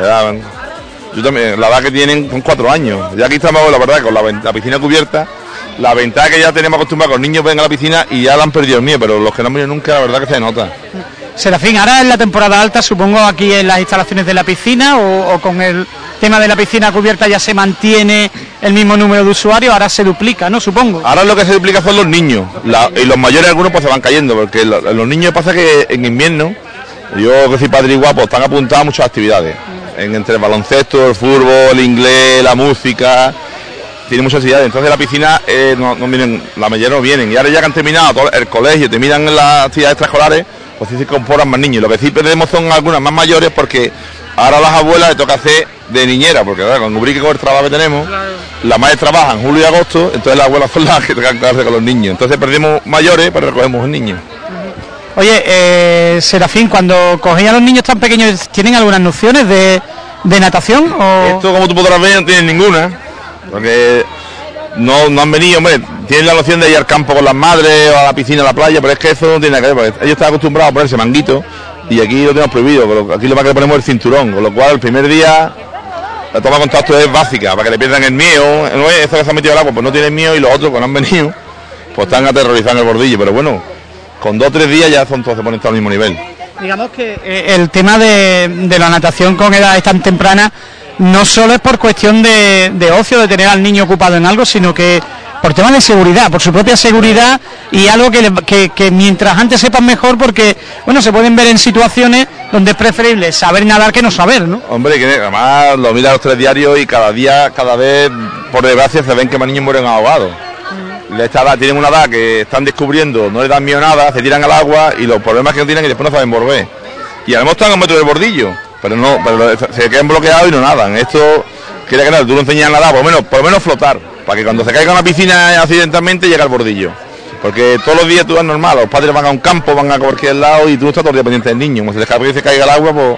Yo también, la edad que tienen son cuatro años. Ya aquí estamos, la verdad, con la, piscina cubierta, la ventaja que ya tenemos acostumbrado, los niños ven a la piscina y ya la han perdido el mío, pero los que no han venido nunca, la verdad que se nota. Serafín, ahora en la temporada alta, supongo aquí en las instalaciones de la piscina o, con el tema de la piscina cubierta ya se mantiene el mismo número de usuarios, ahora se duplica, ¿no? Supongo. Ahora lo que se duplica son los niños, y los mayores algunos pues se van cayendo, porque los niños pasa que en invierno, yo que soy padre y guapo, están apuntados a muchas actividades, en, entre el baloncesto, el fútbol, el inglés, la música, tiene muchas actividades, entonces la piscina eh, no, vienen, la mayoría no vienen, y ahora ya que han terminado el colegio, terminan las actividades extraescolares, pues sí se comporan más niños. Lo que sí perdemos son algunas más mayores porque ahora a las abuelas les toca hacer de niñera, porque con Ubrique con el trabajo que tenemos, las madres trabajan julio y agosto, entonces las abuelas son las que tocan quedarse con los niños. Entonces perdemos mayores, pero recogemos niños. Oye, eh, Serafín, cuando cogéis a los niños tan pequeños, ¿tienen algunas nociones de, natación? O... Esto, como tú podrás ver, no tienen ninguna. Porque no, no han venido, hombre, tienen la noción de ir al campo con las madres o a la piscina, a la playa, pero es que eso no tiene nada que ver, porque ellos están acostumbrados a ponerse manguito y aquí lo tenemos prohibido, pero aquí lo más que le ponemos es el cinturón, con lo cual el primer día la toma de contacto es básica, para que le pierdan el miedo, no que se ha metido al agua, pues no tienen miedo y los otros cuando han venido, pues están aterrorizando el bordillo, pero bueno, con dos o tres días ya son todos se ponen al mismo nivel. Digamos que eh, el tema de, de la natación con edades tan tempranas no solo es por cuestión de, de ocio, de tener al niño ocupado en algo, sino que por temas de seguridad, por su propia seguridad y algo que, le- que- que mientras antes sepan mejor porque, bueno, se pueden ver en situaciones donde es preferible saber nadar que no saber, ¿no? Hombre, que además lo mira los tres diarios y cada día, cada vez, por desgracia, se ven que más niños mueren ahogados. Esta edad, tienen una edad que están descubriendo, no les dan miedo nada, se tiran al agua y los problemas que no tienen y después no saben volver. Y además están a un metro del bordillo, pero no, pero se quedan bloqueados y no nadan. Esto, quiere que nada, tú lo enseñas a nadar, por lo menos, por lo menos flotar, para que cuando se caiga en la piscina accidentalmente llegue al bordillo. Porque todos los días tú vas normal, los padres van a un campo, van a cualquier lado y tú no estás todo el día pendiente del niño. Como se les se caiga al agua, pues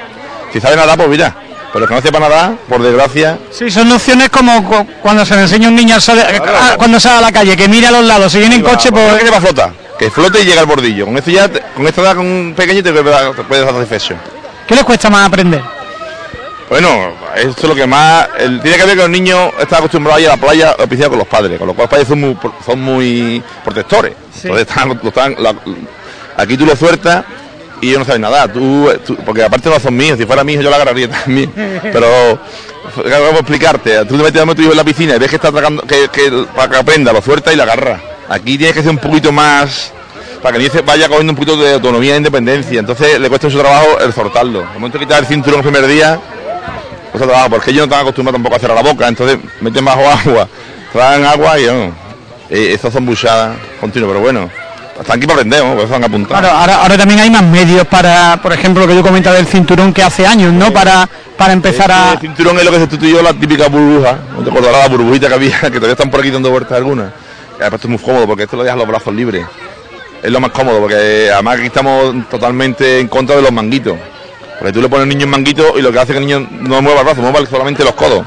si sabe nadar, pues mira. Pero el que no sepa nadar, por desgracia, Sí, son nociones como cu- cuando se le enseña a un niño a- cuando sale a la calle, que mira a los lados, si viene en coche, pues que va a flotar, que flote y llega al bordillo. Con esto ya, te- con esta edad con un pequeño te, puedes- te puedes dar satisfecho. ¿Qué les cuesta más aprender? Bueno, esto es lo que más. el- tiene que ver que los niños están acostumbrados a ir a la playa o piscina con los padres, con lo cual los padres son muy, son muy protectores. Entonces, están, están- la- aquí tú lo sueltas y ellos no saben nada. Tú, tú- porque aparte no son míos, si fuera hijo yo la agarraría también. [LAUGHS] Pero, vamos a explicarte. Tú te metes a tu hijo en la piscina y ves que está atracando, que, que para que aprenda, lo suelta y la agarra. Aquí tienes que ser un poquito más. Para que el vaya cogiendo un poquito de autonomía e independencia. Entonces le cuesta mucho trabajo el soltarlo. El momento de quitar el cinturón el primer día, Cosa trabajo, porque ellos no están acostumbrados tampoco a cerrar la boca, entonces meten bajo agua, traen agua y no. Eh, estas son buchadas continuas, pero bueno, están aquí para aprender, ¿no? por eso han apuntado. Claro, ahora, ahora también hay más medios para, por ejemplo, lo que yo comentaba del cinturón que hace años, ¿no? Para, para empezar a... El cinturón es lo que sustituyó la típica burbuja, no te acordarás la burbujita que había, [LAUGHS] que todavía están por aquí dando vueltas algunas. Además esto es muy cómodo porque esto lo dejas los brazos libres. Es lo más cómodo porque además aquí estamos totalmente en contra de los manguitos. Porque tú le pones al niño en manguito y lo que hace que el niño no mueva el brazo, mueva solamente los codos.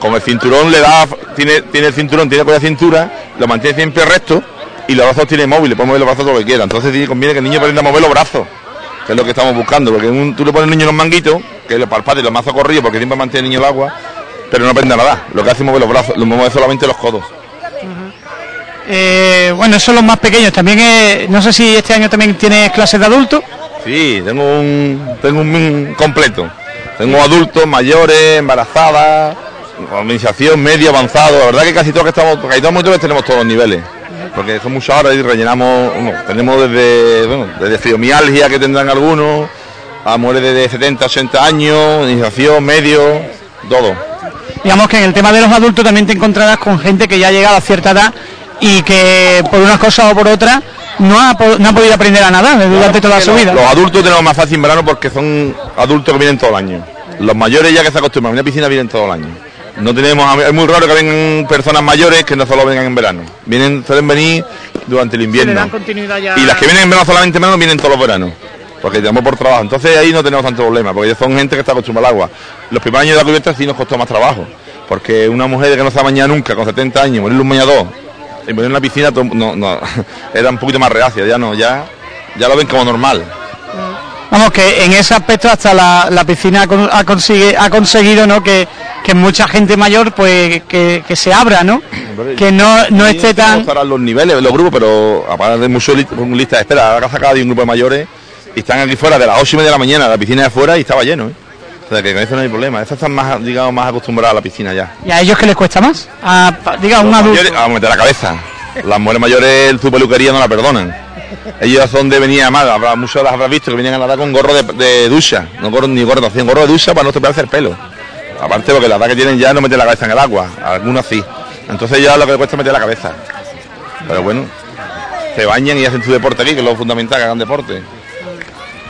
Como el cinturón le da, tiene, tiene el cinturón, tiene cuello de cintura, lo mantiene siempre recto y los brazos tiene móvil, puede mover los brazos todo lo que quiera. Entonces conviene que el niño aprenda a mover los brazos, que es lo que estamos buscando. Porque un- tú le pones al niño en los manguitos, que es para el padre lo más corrido porque siempre mantiene el niño el agua, pero no aprende a nadar. Lo que hace es mover los brazos, lo mueve solamente los codos. Eh, bueno, esos son los más pequeños. También, eh, no sé si este año también tienes clases de adultos. Sí, tengo un, tengo un completo. Tengo adultos, mayores, embarazadas, con iniciación, medio, avanzado. La verdad que casi todos que estamos, casi todos los tenemos todos los niveles. Porque son muchas horas y rellenamos, bueno, tenemos desde, bueno, desde fibromialgia que tendrán algunos, a mujeres de 70, 80 años, iniciación, medio, todo. Digamos que en el tema de los adultos también te encontrarás con gente que ya ha llegado a cierta edad y que por unas cosas o por otras no ha, no ha podido aprender a nadar durante toda su vida. Los adultos tenemos más fácil en verano porque son adultos que vienen todo el año. Los mayores ya que se acostumbran a venir a piscina vienen todo el año. No tenemos, es muy raro que vengan personas mayores que no solo vengan en verano. Vienen, suelen venir durante el invierno. ya. Y las que vienen en verano solamente en verano vienen todos los veranos. Porque tenemos por trabajo. Entonces ahí no tenemos tanto problema, porque son gente que está acostumbrada al agua. Los primeros años de la cubierta sí nos costó más trabajo. Porque una mujer que no se ha bañado nunca, con 70 años, morirle un bañador, y morir en la piscina, no, no, [LAUGHS] era un poquito más reacia, ya no, ya, ya lo ven como normal. Vamos, que en ese aspecto hasta la, la piscina ha, consigue- conseguido ¿no? que, que mucha gente mayor pues que, que se abra, ¿no? Que no, no esté tan... estarán los niveles, los grupos, pero aparte de mucho lista de espera, ahora sacado ahí un grupo de mayores y están aquí fuera de las 8 y media de la mañana, la piscina de afuera y estaba lleno, ¿eh? O sea que con eso no hay problema. Estas están más, digamos, más acostumbradas a la piscina ya. ¿Y a ellos qué les cuesta más? A, pa- diga, un adulto. mayores, a meter la cabeza. Las mujeres mayores su peluquería no la perdonan. Ellos son de venir a mal, habrá, muchos las habrás visto que vienen a nadar con gorro de, de ducha, no gorro, ni gorro de natación, gorro de ducha para no estropearse el pelo. Aparte porque la edad que tienen ya no meten la cabeza en el agua, algunos sí. Entonces ya lo que les cuesta es meter la cabeza. Pero bueno, se bañan y hacen su deporte aquí, que es lo fundamental, que hagan deporte.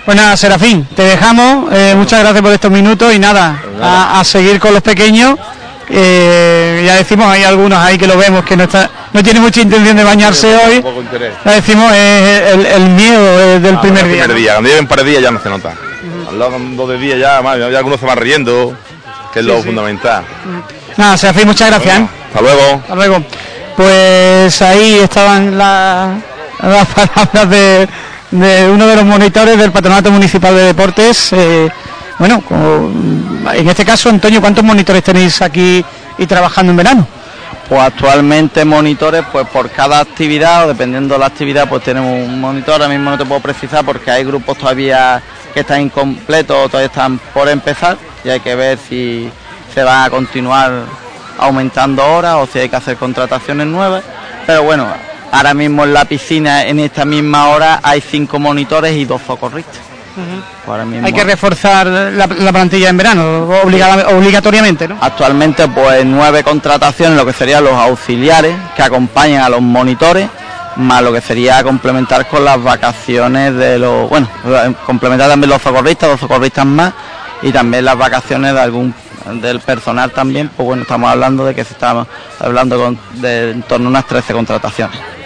Pues nada, Serafín, te dejamos. eh, muchas gracias por estos minutos y nada, a, a seguir con los pequeños. Eh, ya decimos, hay algunos ahí que lo vemos que no está, no tiene mucha intención de bañarse hoy. Ya decimos, el, el miedo eh, del Ah, primer el día. primer día. Cuando lleven un par de días ya no se nota. Al lado con dos de días ya, más, ya algunos se van riendo, que es lo fundamental. Nada, Serafín, muchas gracias. Hasta luego. Hasta luego. Pues ahí estaban las palabras de, de uno de los monitores del Patronato Municipal de Deportes. Eh, bueno, en este caso, Antonio, ¿cuántos monitores tenéis aquí y trabajando en verano? Pues actualmente monitores, pues por cada actividad o dependiendo de la actividad, pues tenemos un monitor. Ahora mismo no te puedo precisar porque hay grupos todavía que están incompletos o todavía están por empezar y hay que ver si se va a continuar aumentando horas o si hay que hacer contrataciones nuevas. Pero bueno, ahora mismo en la piscina, en esta misma hora, hay cinco monitores y dos socorristas. Hay que reforzar la, plantilla en verano, obligatoriamente, ¿no? Actualmente, pues nueve contrataciones, lo que serían los auxiliares que acompañan a los monitores, más lo que sería complementar con las vacaciones de los, bueno, complementar también los socorristas, dos socorristas más, y también las vacaciones de algún del personal también, pues bueno, estamos hablando de que se está hablando de en torno a unas 13 contrataciones.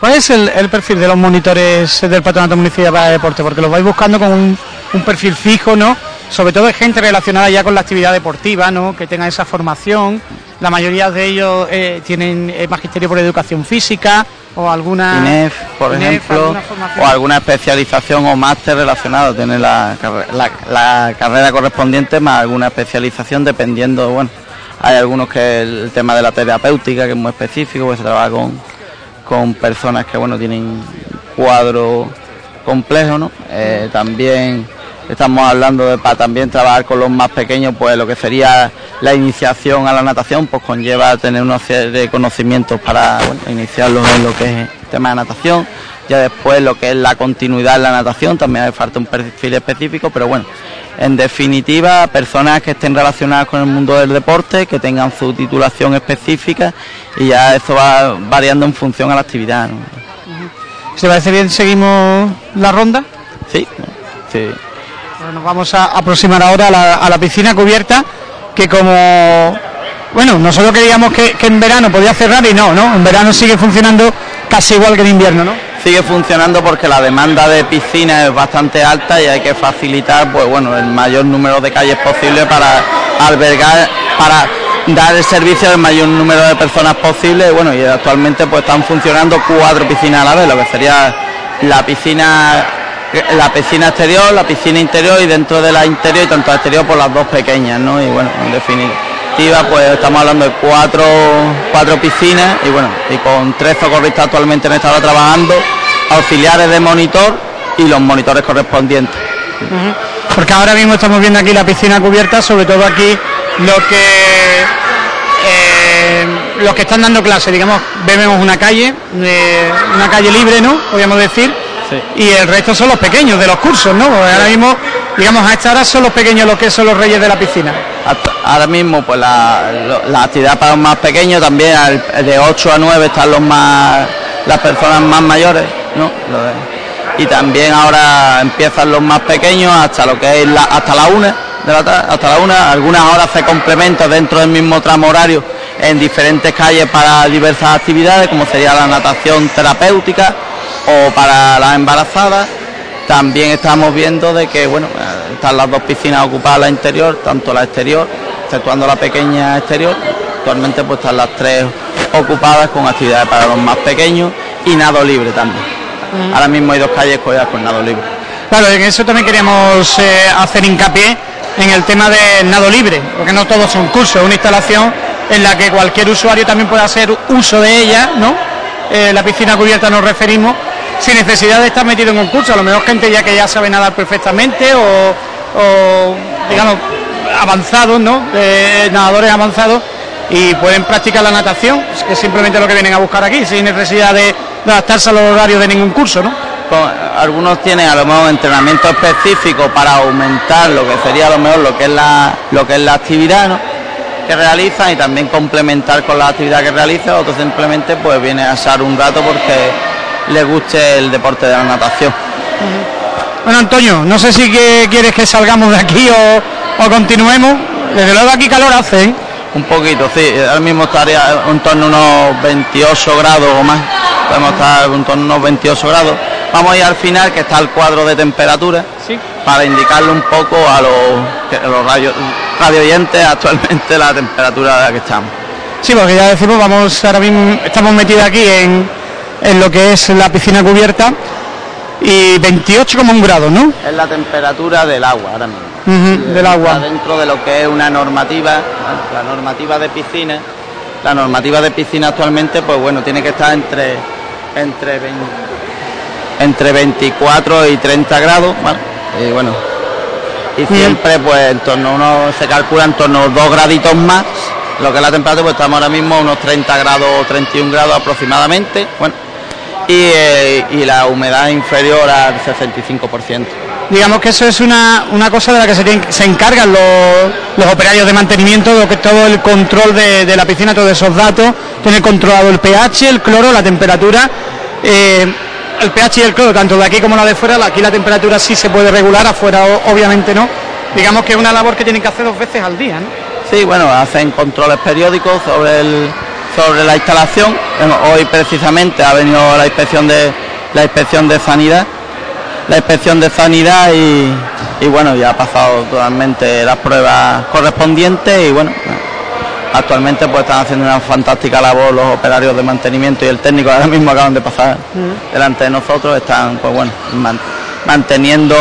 ¿Cuál es el, perfil de los monitores del Patronato Municipal de Deporte? Porque los vais buscando con un, perfil fijo, ¿no? Sobre todo de gente relacionada ya con la actividad deportiva, ¿no? Que tenga esa formación. La mayoría de ellos eh, tienen eh, magisterio por educación física o alguna INEF, por ejemplo, o alguna especialización o máster relacionado, tiene la, la, carrera correspondiente más alguna especialización dependiendo, bueno, hay algunos que el tema de la terapéutica que es muy específico, que se trabaja con con personas que bueno tienen cuadro complejo, ¿no? Eh, también estamos hablando de para también trabajar con los más pequeños, pues lo que sería la iniciación a la natación, pues conlleva tener unos de conocimientos para iniciarlos en lo que es el tema de natación. Ya después lo que es la continuidad en la natación, también hace falta un perfil específico, pero bueno, en definitiva, personas que estén relacionadas con el mundo del deporte, que tengan su titulación específica y ya eso va variando en función a la actividad. ¿no? ¿Se parece bien? ¿Seguimos la ronda? Sí, sí. nos vamos a aproximar ahora a la, piscina cubierta, que como, bueno, nosotros queríamos que, que en verano podía cerrar y no, ¿no? En verano sigue funcionando casi igual que en invierno, ¿no? sigue funcionando porque la demanda de piscinas es bastante alta y hay que facilitar pues bueno el mayor número de calles posible para albergar para dar el servicio al mayor número de personas posible. Bueno y actualmente pues están funcionando cuatro piscinas a la vez lo que sería la piscina la piscina exterior la piscina interior y dentro de la interior y tanto exterior por las dos pequeñas no y bueno en definitiva pues estamos hablando de cuatro, cuatro piscinas y bueno, y con tres socorristas actualmente en esta hora trabajando auxiliares de monitor y los monitores correspondientes. Porque ahora mismo estamos viendo aquí la piscina cubierta, sobre todo aquí lo que eh, los que están dando clase, digamos, vemos una calle, eh, una calle libre, ¿no? Podríamos decir. Y el resto son los pequeños de los cursos, ¿no? ahora mismo, digamos, a esta hora son los pequeños los que son los reyes de la piscina. Ahora mismo, pues la, actividad para los más pequeños también, de 8 a 9 están los más, las personas más mayores y también ahora empiezan los más pequeños hasta lo que es la, hasta la una de la hasta la una. Algunas horas se complementan dentro del mismo tramo horario en diferentes calles para diversas actividades, como sería la natación terapéutica o para las embarazadas. También estamos viendo de que bueno, están las dos piscinas ocupadas, la interior, tanto la exterior, exceptuando la pequeña exterior. Actualmente pues están las tres ocupadas con actividades para los más pequeños y nado libre también. Ahora mismo hay dos calles con nado libre. Claro, en eso también queríamos eh, hacer hincapié en el tema del nado libre, porque no todos son cursos, es una instalación en la que cualquier usuario también puede hacer uso de ella, ¿no? Eh, la piscina cubierta nos referimos, sin necesidad de estar metido en un curso, a lo mejor gente ya que ya sabe nadar perfectamente o, digamos, avanzados, ¿no? nadadores avanzados y pueden practicar la natación, que es simplemente lo que vienen a buscar aquí, sin necesidad de, adaptarse a los horarios de ningún curso, ¿no? algunos tienen a lo mejor entrenamiento específico para aumentar lo que sería a lo mejor lo que es la, lo que es la actividad que realizan y también complementar con la actividad que realizan, otros simplemente pues viene a asar un rato porque les guste el deporte de la natación. Bueno Antonio, no sé si quieres que salgamos de aquí o, o continuemos. Desde luego aquí calor hace, ¿eh? Un poquito, sí. Ahora mismo estaría en torno a unos 28 grados o más. Podemos estar en torno a unos 28 grados. Vamos a ir al final, que está el cuadro de temperatura, para indicarle un poco a los, los rayos, radio oyentes actualmente la temperatura de la que estamos. Sí, porque ya decimos, vamos ahora mismo, estamos metidos aquí en, en lo que es la piscina cubierta y 28,1 grados, ¿no? Es la temperatura del agua ahora mismo. Del agua. Dentro de lo que es una normativa, la normativa de piscina, la normativa de piscina actualmente, pues bueno, tiene que estar entre entre 20 entre 24 y 30 grados. Y bueno, y siempre pues en torno a unos, se calcula en torno a 2 graditos más, lo que es la temperatura, pues estamos ahora mismo a unos 30 grados o 31 grados aproximadamente, bueno, y, eh, y la humedad inferior al 65%. Digamos que eso es una, una cosa de la que se, tienen- se encargan los, los operarios de mantenimiento, lo que todo el control de, de la piscina, todos esos datos, tener controlado el pH, el cloro, la temperatura, eh, el pH y el cloro, tanto de aquí como la de fuera, aquí la temperatura sí se puede regular, afuera obviamente no. Digamos que es una labor que tienen que hacer dos veces al día, ¿no? Sí, bueno, hacen controles periódicos sobre el, sobre la instalación. Hoy precisamente ha venido la inspección de la inspección de sanidad, la inspección de sanidad y, y bueno, ya ha pasado totalmente las pruebas correspondientes y bueno, actualmente pues están haciendo una fantástica labor los operarios de mantenimiento y el técnico ahora mismo acaban de pasar delante de nosotros, están pues bueno, man- manteniendo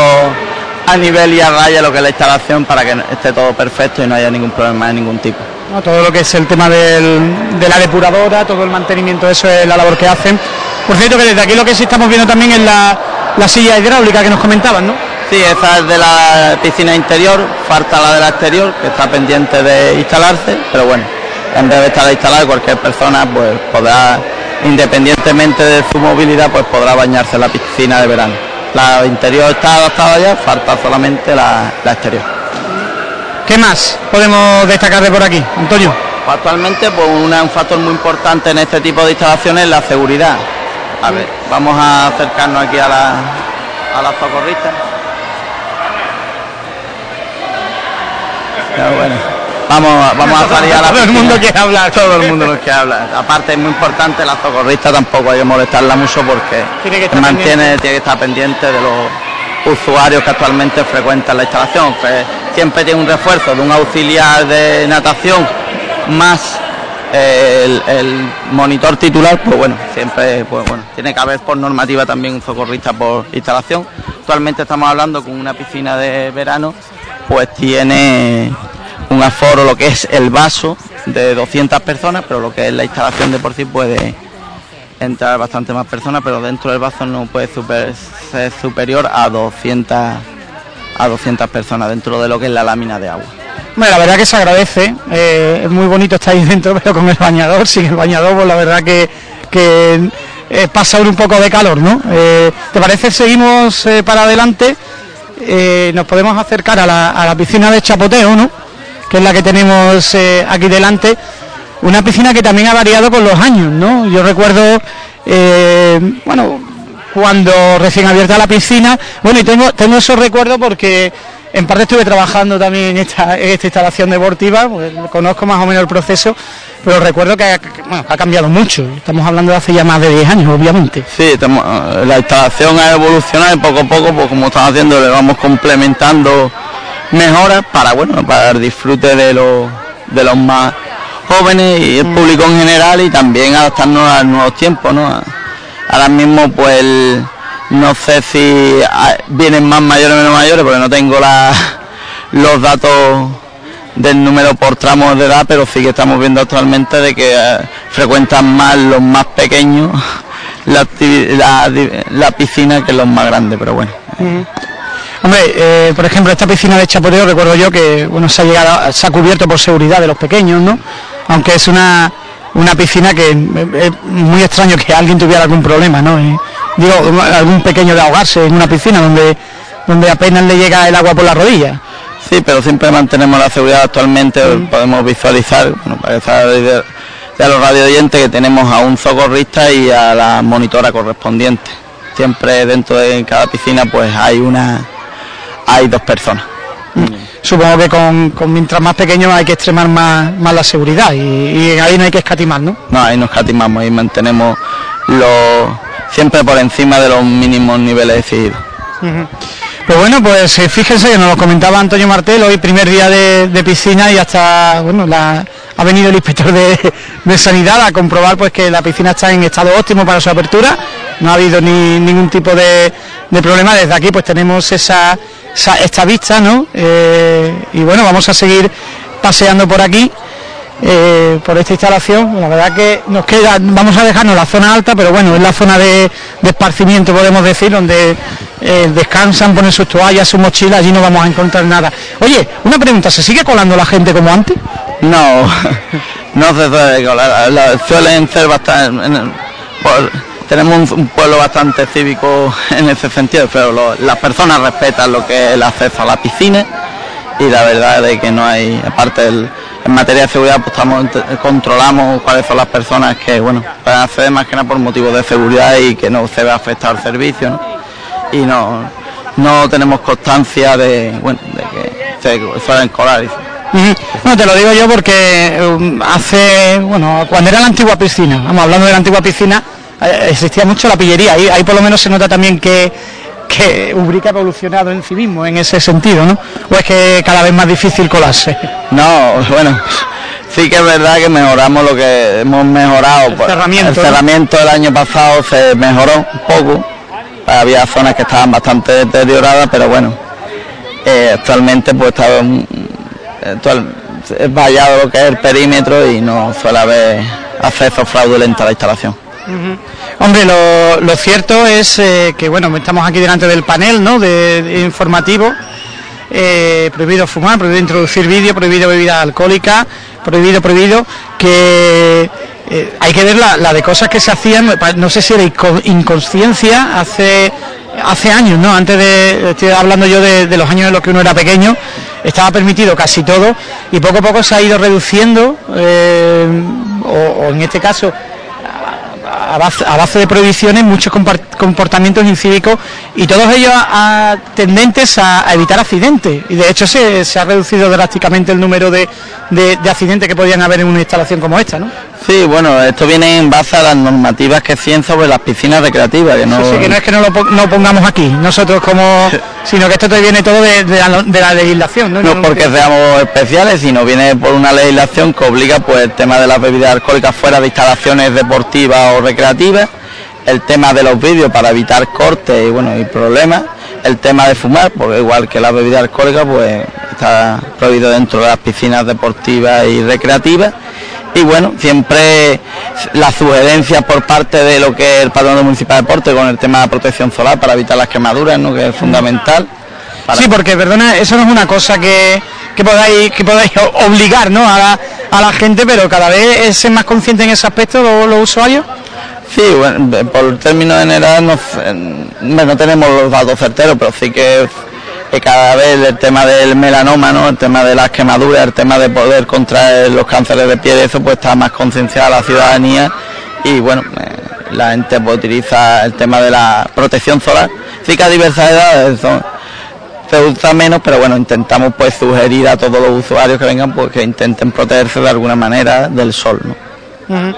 a nivel y a raya lo que es la instalación para que esté todo perfecto y no haya ningún problema de ningún tipo. Todo lo que es el tema de la depuradora, todo el mantenimiento, eso es la labor que hacen. Por cierto, que desde aquí lo que sí estamos viendo también es la, la silla hidráulica que nos comentaban, ¿no? Sí, esa es de la piscina interior, falta la de la exterior, que está pendiente de instalarse, pero bueno, en vez de estar instalada cualquier persona pues podrá, independientemente de su movilidad, pues podrá bañarse en la piscina de verano. La interior está adaptada ya, falta solamente la, la exterior. ¿Qué más podemos destacar de por aquí, Antonio? Actualmente pues una- un factor muy importante en este tipo de instalaciones es la seguridad. A ver, vamos a acercarnos aquí a la, a la socorrista. Pero bueno, vamos, vamos a salir a la Todo el mundo quiere hablar. Todo el mundo nos quiere hablar. Aparte es muy importante la socorrista, tampoco hay que molestarla mucho porque Tiene que mantiene, pendiente. tiene que estar pendiente de los usuarios que actualmente frecuentan la instalación. Pues, siempre tiene un refuerzo de un auxiliar de natación más eh, el, monitor titular, pues bueno, siempre pues bueno, tiene que haber por normativa también un socorrista por instalación. Actualmente estamos hablando con una piscina de verano, pues tiene un aforo, lo que es el vaso, de 200 personas, pero lo que es la instalación de por sí puede entrar bastante más personas, pero dentro del vaso no puede super- ser superior a 200 a 200 personas dentro de lo que es la lámina de agua. Bueno, la verdad que se agradece, eh, es muy bonito estar ahí [LAUGHS] dentro, pero con el bañador, sin el bañador, pues la verdad que, que eh, pasa un poco de calor, ¿no? Eh, ¿Te parece seguimos eh, para adelante? Nos podemos acercar a la, a la piscina de Chapoteo, ¿no? Que es la que tenemos aquí delante. Una piscina que también ha variado con los años, ¿no? Yo recuerdo, bueno, cuando recién abierta la piscina, bueno, y tengo, tengo esos recuerdos porque en parte estuve trabajando también en esta, en esta instalación deportiva, pues, conozco más o menos el proceso, pero recuerdo que ha, que, bueno, ha cambiado mucho. Estamos hablando de hace ya más de 10 años, obviamente. Sí, estamos- la instalación ha evolucionado y poco a poco, pues como estamos haciendo, le vamos complementando mejoras para bueno, para el disfrute de los de los más jóvenes y el público en general y también adaptarnos a nuevos tiempos, ¿no? Ahora mismo pues no sé si ah, vienen más mayores o menos mayores porque no tengo la, [LAUGHS] los datos del número por tramos de edad, pero sí que estamos viendo actualmente de que eh, frecuentan más los más pequeños [LAUGHS] la, la, la piscina que los más grandes, pero bueno. Hombre, eh, por ejemplo, esta piscina de Chapoteo recuerdo yo que bueno se ha llegado, se ha cubierto por seguridad de los pequeños, ¿no? Aunque es una una piscina que eh, es muy extraño que alguien tuviera algún problema, ¿no? Y, digo, algún pequeño de ahogarse en una piscina donde donde apenas le llega el agua por la rodilla. Sí, pero siempre mantenemos la seguridad actualmente, podemos visualizar, bueno, para que de, los radioyentes que tenemos a un socorrista y a la monitora correspondiente. Siempre dentro de cada piscina pues hay una hay dos personas. Supongo que con, con mientras más pequeños hay que extremar más, más la seguridad y, y ahí no hay que escatimar, ¿no? No, ahí nos catimamos y mantenemos los siempre por encima de los mínimos niveles exigidos. Pues bueno, pues eh, fíjense que nos lo comentaba Antonio Martel, hoy primer día de, piscina y hasta, bueno, ha venido el inspector de, sanidad a comprobar pues que la piscina está en estado óptimo para su apertura, no ha habido ni, ningún tipo de, problema, desde aquí pues tenemos esa, esta vista, ¿no? Eh, y bueno, vamos a seguir paseando por aquí eh, por esta instalación. La verdad que nos queda, vamos a dejarnos la zona alta, pero bueno, es la zona de, esparcimiento, podemos decir, donde eh, descansan, ponen sus toallas, sus mochilas, allí no vamos a encontrar nada. Oye, una pregunta, ¿se sigue colando la gente como antes? No, [LAUGHS] no se suele suelen ser bastante... tenemos un, pueblo bastante cívico [LAUGHS] en ese sentido, pero las personas respetan lo que es el acceso a la piscina y la verdad es que no hay, aparte en materia de seguridad pues controlamos cuáles son las personas que bueno pueden acceder más que nada por motivos de seguridad y que no se ve afectado el servicio y no no tenemos constancia de, bueno, de que se suelen colar. No, te lo digo yo porque um, hace, bueno, cuando era la antigua piscina, vamos hablando de la antigua piscina, existía mucho la pillería, y ahí por lo menos se nota también que que Ubrica ha evolucionado en civismo en ese sentido, ¿no? ¿O es que cada vez más difícil colarse? No, bueno, sí que es verdad que mejoramos lo que hemos mejorado. El cerramiento, el cerramiento del año pasado se mejoró un poco. Había zonas que estaban bastante deterioradas, pero bueno, eh, actualmente pues está es vallado lo que es el perímetro y no suele haber acceso fraudulento a la instalación. Hombre, lo, cierto es eh, que bueno, estamos aquí delante del panel ¿no? de, informativo. Eh, prohibido fumar, prohibido introducir vídeo, prohibido bebida alcohólica, prohibido, prohibido, que eh, hay que ver la, de cosas que se hacían, no sé si era inconsciencia hace hace años, ¿no? Antes de, estoy hablando yo de, los años en los que uno era pequeño, estaba permitido casi todo y poco a poco se ha ido reduciendo, o en este caso a base, de prohibiciones muchos comportamientos incívicos y todos ellos tendentes a, evitar accidentes. Y de hecho se, ha reducido drásticamente el número de, accidentes que podían haber en una instalación como esta, ¿no? Sí, bueno, esto viene en base a las normativas que siguen sobre las piscinas recreativas. Que no... Sí, que no es que no lo pongamos aquí, nosotros como... [LAUGHS] sino que esto te viene todo de, la, legislación, ¿no? No porque seamos especiales, sino viene por una legislación que obliga pues el tema de las bebidas alcohólicas fuera de instalaciones deportivas o recreativas, el tema de los vídeos para evitar cortes y bueno y problemas, el tema de fumar, porque igual que la bebida alcohólica pues está prohibido dentro de las piscinas deportivas y recreativas y bueno, siempre las sugerencias por parte de lo que es el patrón municipal de deporte con el tema de protección solar para evitar las quemaduras, ¿no? que es fundamental. Sí, porque perdona, eso no es una cosa que, que podáis que podáis obligar ¿no? a, la, a la gente, pero cada vez es más consciente en ese aspecto los, usuarios. Sí, bueno, por términos general no, no tenemos los datos certeros, pero sí que cada vez el tema del melanoma, ¿no? el tema de las quemaduras, el tema de poder contraer los cánceres de piel, eso pues está más concienciada la ciudadanía y bueno, eh, la gente pues, utiliza el tema de la protección solar. Sí que a diversas edades se usa menos, pero bueno, intentamos pues sugerir a todos los usuarios que vengan pues que intenten protegerse de alguna manera del sol. ¿no?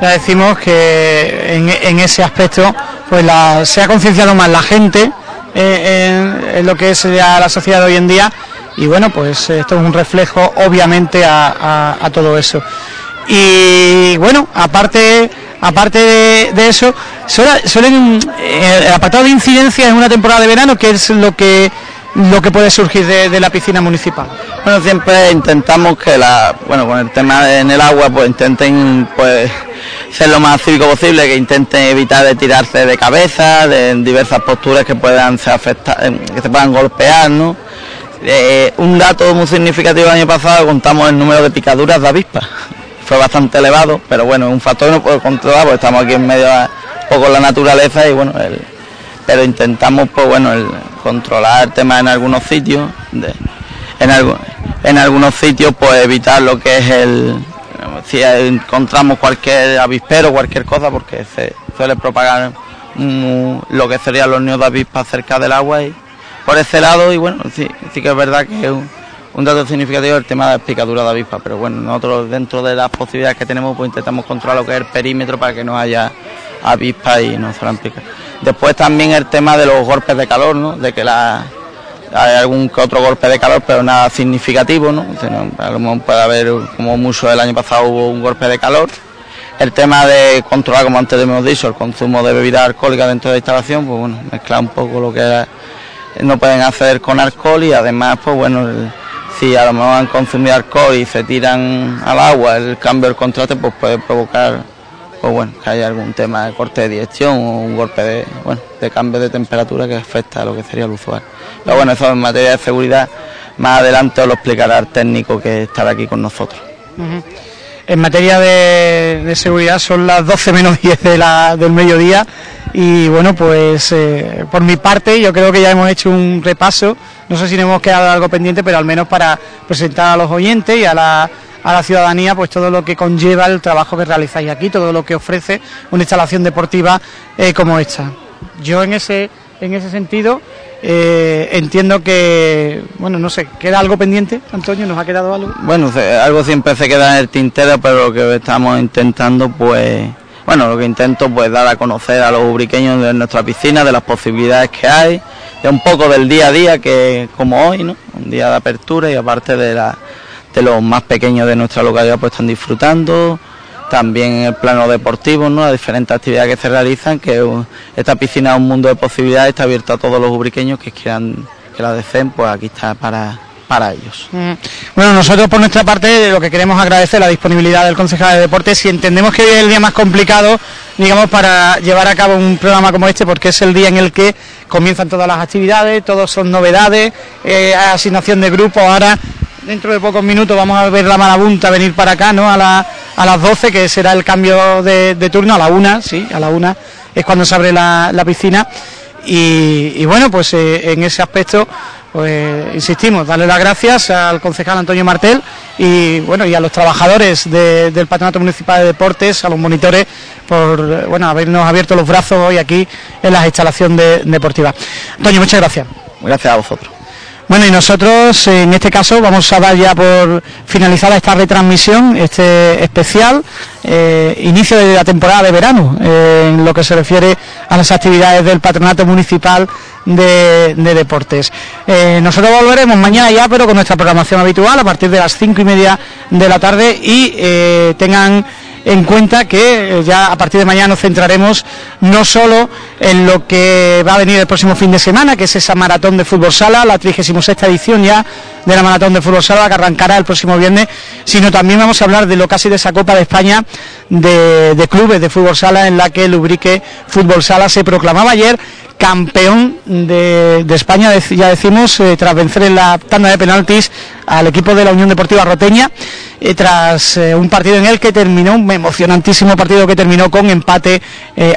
Ya decimos que en, ese aspecto pues se ha concienciado más la gente en, lo que es la sociedad hoy en día y bueno, pues esto es un reflejo obviamente a, todo eso. Y bueno, aparte aparte de, eso, suelen, el apartado de incidencia en una temporada de verano, que es lo que lo que puede surgir de, la piscina municipal? Bueno, siempre intentamos que la, bueno, con el tema en el agua, pues intenten pues ser lo más cívico posible, que intenten evitar de tirarse de cabeza, de diversas posturas que puedan ser afectadas, eh, que se puedan golpear, ¿no? Eh, un dato muy significativo el año pasado contamos el número de picaduras de avispas. [LAUGHS] Fue bastante elevado, pero bueno, un factor no puedo controlar porque estamos aquí en medio de poco la naturaleza y bueno, pero intentamos pues bueno el controlar el tema en algunos sitios, en, en algunos sitios pues evitar lo que es el si encontramos cualquier avispero, cualquier cosa, porque se suele propagar lo que serían los nidos de avispa cerca del agua y por ese lado, y bueno, sí, sí que es verdad que es un, dato significativo el tema de la picadura de avispa, pero bueno, nosotros dentro de las posibilidades que tenemos, pues intentamos controlar lo que es el perímetro para que no haya avispas y no se picar. Después también el tema de los golpes de calor, ¿no? De que la hay algún que otro golpe de calor, pero nada significativo, ¿no? A lo mejor puede haber, como mucho el año pasado hubo un golpe de calor. El tema de controlar, como antes hemos dicho, el consumo de bebidas alcohólicas dentro de la instalación, pues bueno, mezclar un poco lo que no pueden hacer con alcohol y además, pues bueno, si a lo mejor han consumido alcohol y se tiran al agua, el cambio del contraste pues puede provocar pues bueno, que haya algún tema de corte de digestión o un golpe de, bueno, de cambio de temperatura que afecta a lo que sería el usuario. Pero bueno, eso en materia de seguridad, más adelante os lo explicará el técnico que estará aquí con nosotros. En materia de, seguridad son las 12 menos 10 de la, del mediodía y bueno, pues eh, por mi parte yo creo que ya hemos hecho un repaso, no sé si nos hemos quedado algo pendiente, pero al menos para presentar a los oyentes y a la a la ciudadanía pues todo lo que conlleva el trabajo que realizáis aquí, todo lo que ofrece una instalación deportiva eh, como esta. Yo en ese, en ese sentido eh, entiendo que, bueno, no sé, ¿queda algo pendiente, Antonio? ¿Nos ha quedado algo? Bueno, algo siempre se queda en el tintero, pero lo que estamos intentando, pues, bueno, lo que intento, pues, dar a conocer a los ubriqueños de nuestra piscina, de las posibilidades que hay, de un poco del día a día, que como hoy, ¿no? Un día de apertura y aparte de la de los más pequeños de nuestra localidad pues están disfrutando, también en el plano deportivo, ¿no? las diferentes actividades que se realizan, que esta piscina es un mundo de posibilidades, está abierta a todos los ubriqueños que quieran que la deseen, pues aquí está para, para ellos. Mm. Bueno, nosotros por nuestra parte lo que queremos agradecer la disponibilidad del concejal de deportes y entendemos que hoy es el día más complicado, digamos, para llevar a cabo un programa como este, porque es el día en el que comienzan todas las actividades, todos son novedades, eh, asignación de grupos, ahora dentro de pocos minutos vamos a ver la marabunta venir para acá, ¿no? A, la, a las 12, que será el cambio de, turno, a la una, sí, a la una es cuando se abre la, piscina. Y, bueno, pues eh, en ese aspecto, pues insistimos, darle las gracias al concejal Antonio Martel y bueno, y a los trabajadores del Patronato Municipal de Deportes, a los monitores, por bueno, habernos abierto los brazos hoy aquí en las instalaciones deportivas. Antonio, muchas gracias. Gracias a vosotros. Bueno, y nosotros en este caso vamos a dar ya por finalizada esta retransmisión, este especial, eh, inicio de la temporada de verano, eh, en lo que se refiere a las actividades del Patronato Municipal de, Deportes. Eh, nosotros volveremos mañana ya, pero con nuestra programación habitual, a partir de las cinco y media de la tarde y tengan en cuenta que eh, ya a partir de mañana nos centraremos no solo en lo que va a venir el próximo fin de semana, que es esa maratón de fútbol sala, la 36 edición ya de la maratón de fútbol sala que arrancará el próximo viernes, sino también vamos a hablar de lo casi de esa Copa de España de, clubes de fútbol sala en la que el Ubrique Fútbol Sala se proclamaba ayer campeón de, España, ya decimos, eh, tras vencer en la tanda de penaltis al equipo de la Unión Deportiva Roteña, eh, tras eh, un partido en el que terminó, un emocionantísimo partido que terminó con empate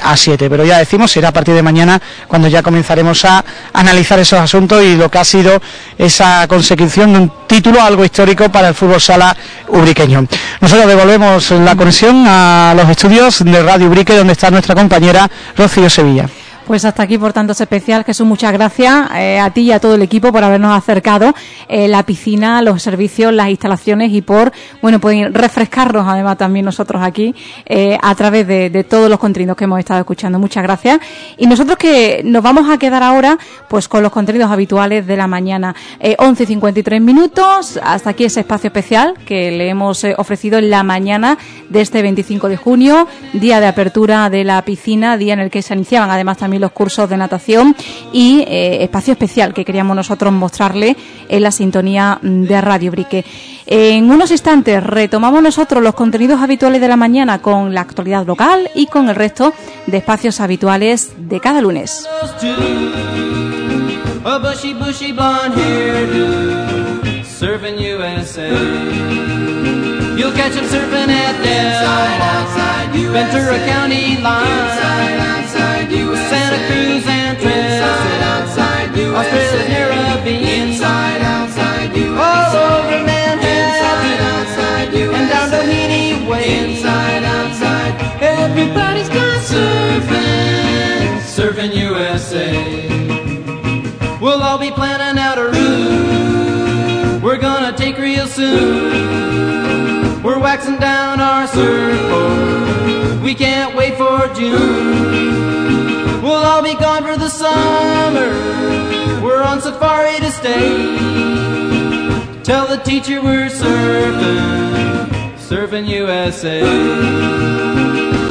a 7. Pero ya decimos, será a partir de mañana cuando ya comenzaremos a analizar esos asuntos y lo que ha sido esa consecución de un título, algo histórico para el fútbol sala ubriqueño. Nosotros devolvemos la conexión a los estudios de Radio Ubrique, donde está nuestra compañera Rocío Sevilla. Pues hasta aquí, por tanto, especial. Jesús, muchas gracias eh, a ti y a todo el equipo por habernos acercado eh, la piscina, los servicios, las instalaciones y por, bueno, pues refrescarnos además también nosotros aquí eh, a través de, todos los contenidos que hemos estado escuchando. Muchas gracias. Y nosotros que nos vamos a quedar ahora pues con los contenidos habituales de la mañana. 11 y 53 minutos. Hasta aquí ese espacio especial que le hemos ofrecido en la mañana de este 25 de junio, día de apertura de la piscina, día en el que se iniciaban además también los cursos de natación y eh, espacio especial que queríamos nosotros mostrarle en la sintonía de Radio Brique. En unos instantes retomamos nosotros los contenidos habituales de la mañana con la actualidad local y con el resto de espacios habituales de cada lunes. You'll catch him surfing at Del Ventura County line, inside, outside USA, Santa Cruz and Trail, outside, USA, Australia's Caribbean, inside, outside USA, all over Manhattan, outside, USA, and down Doheny Way, inside, outside, everybody's gone surfing, surfing USA. We'll all be planning out a route. We're gonna take real soon. We're waxing down our surfboard. We can't wait for June. We'll all be gone for the summer. We're on safari to stay. Tell the teacher we're surfing, surfing USA.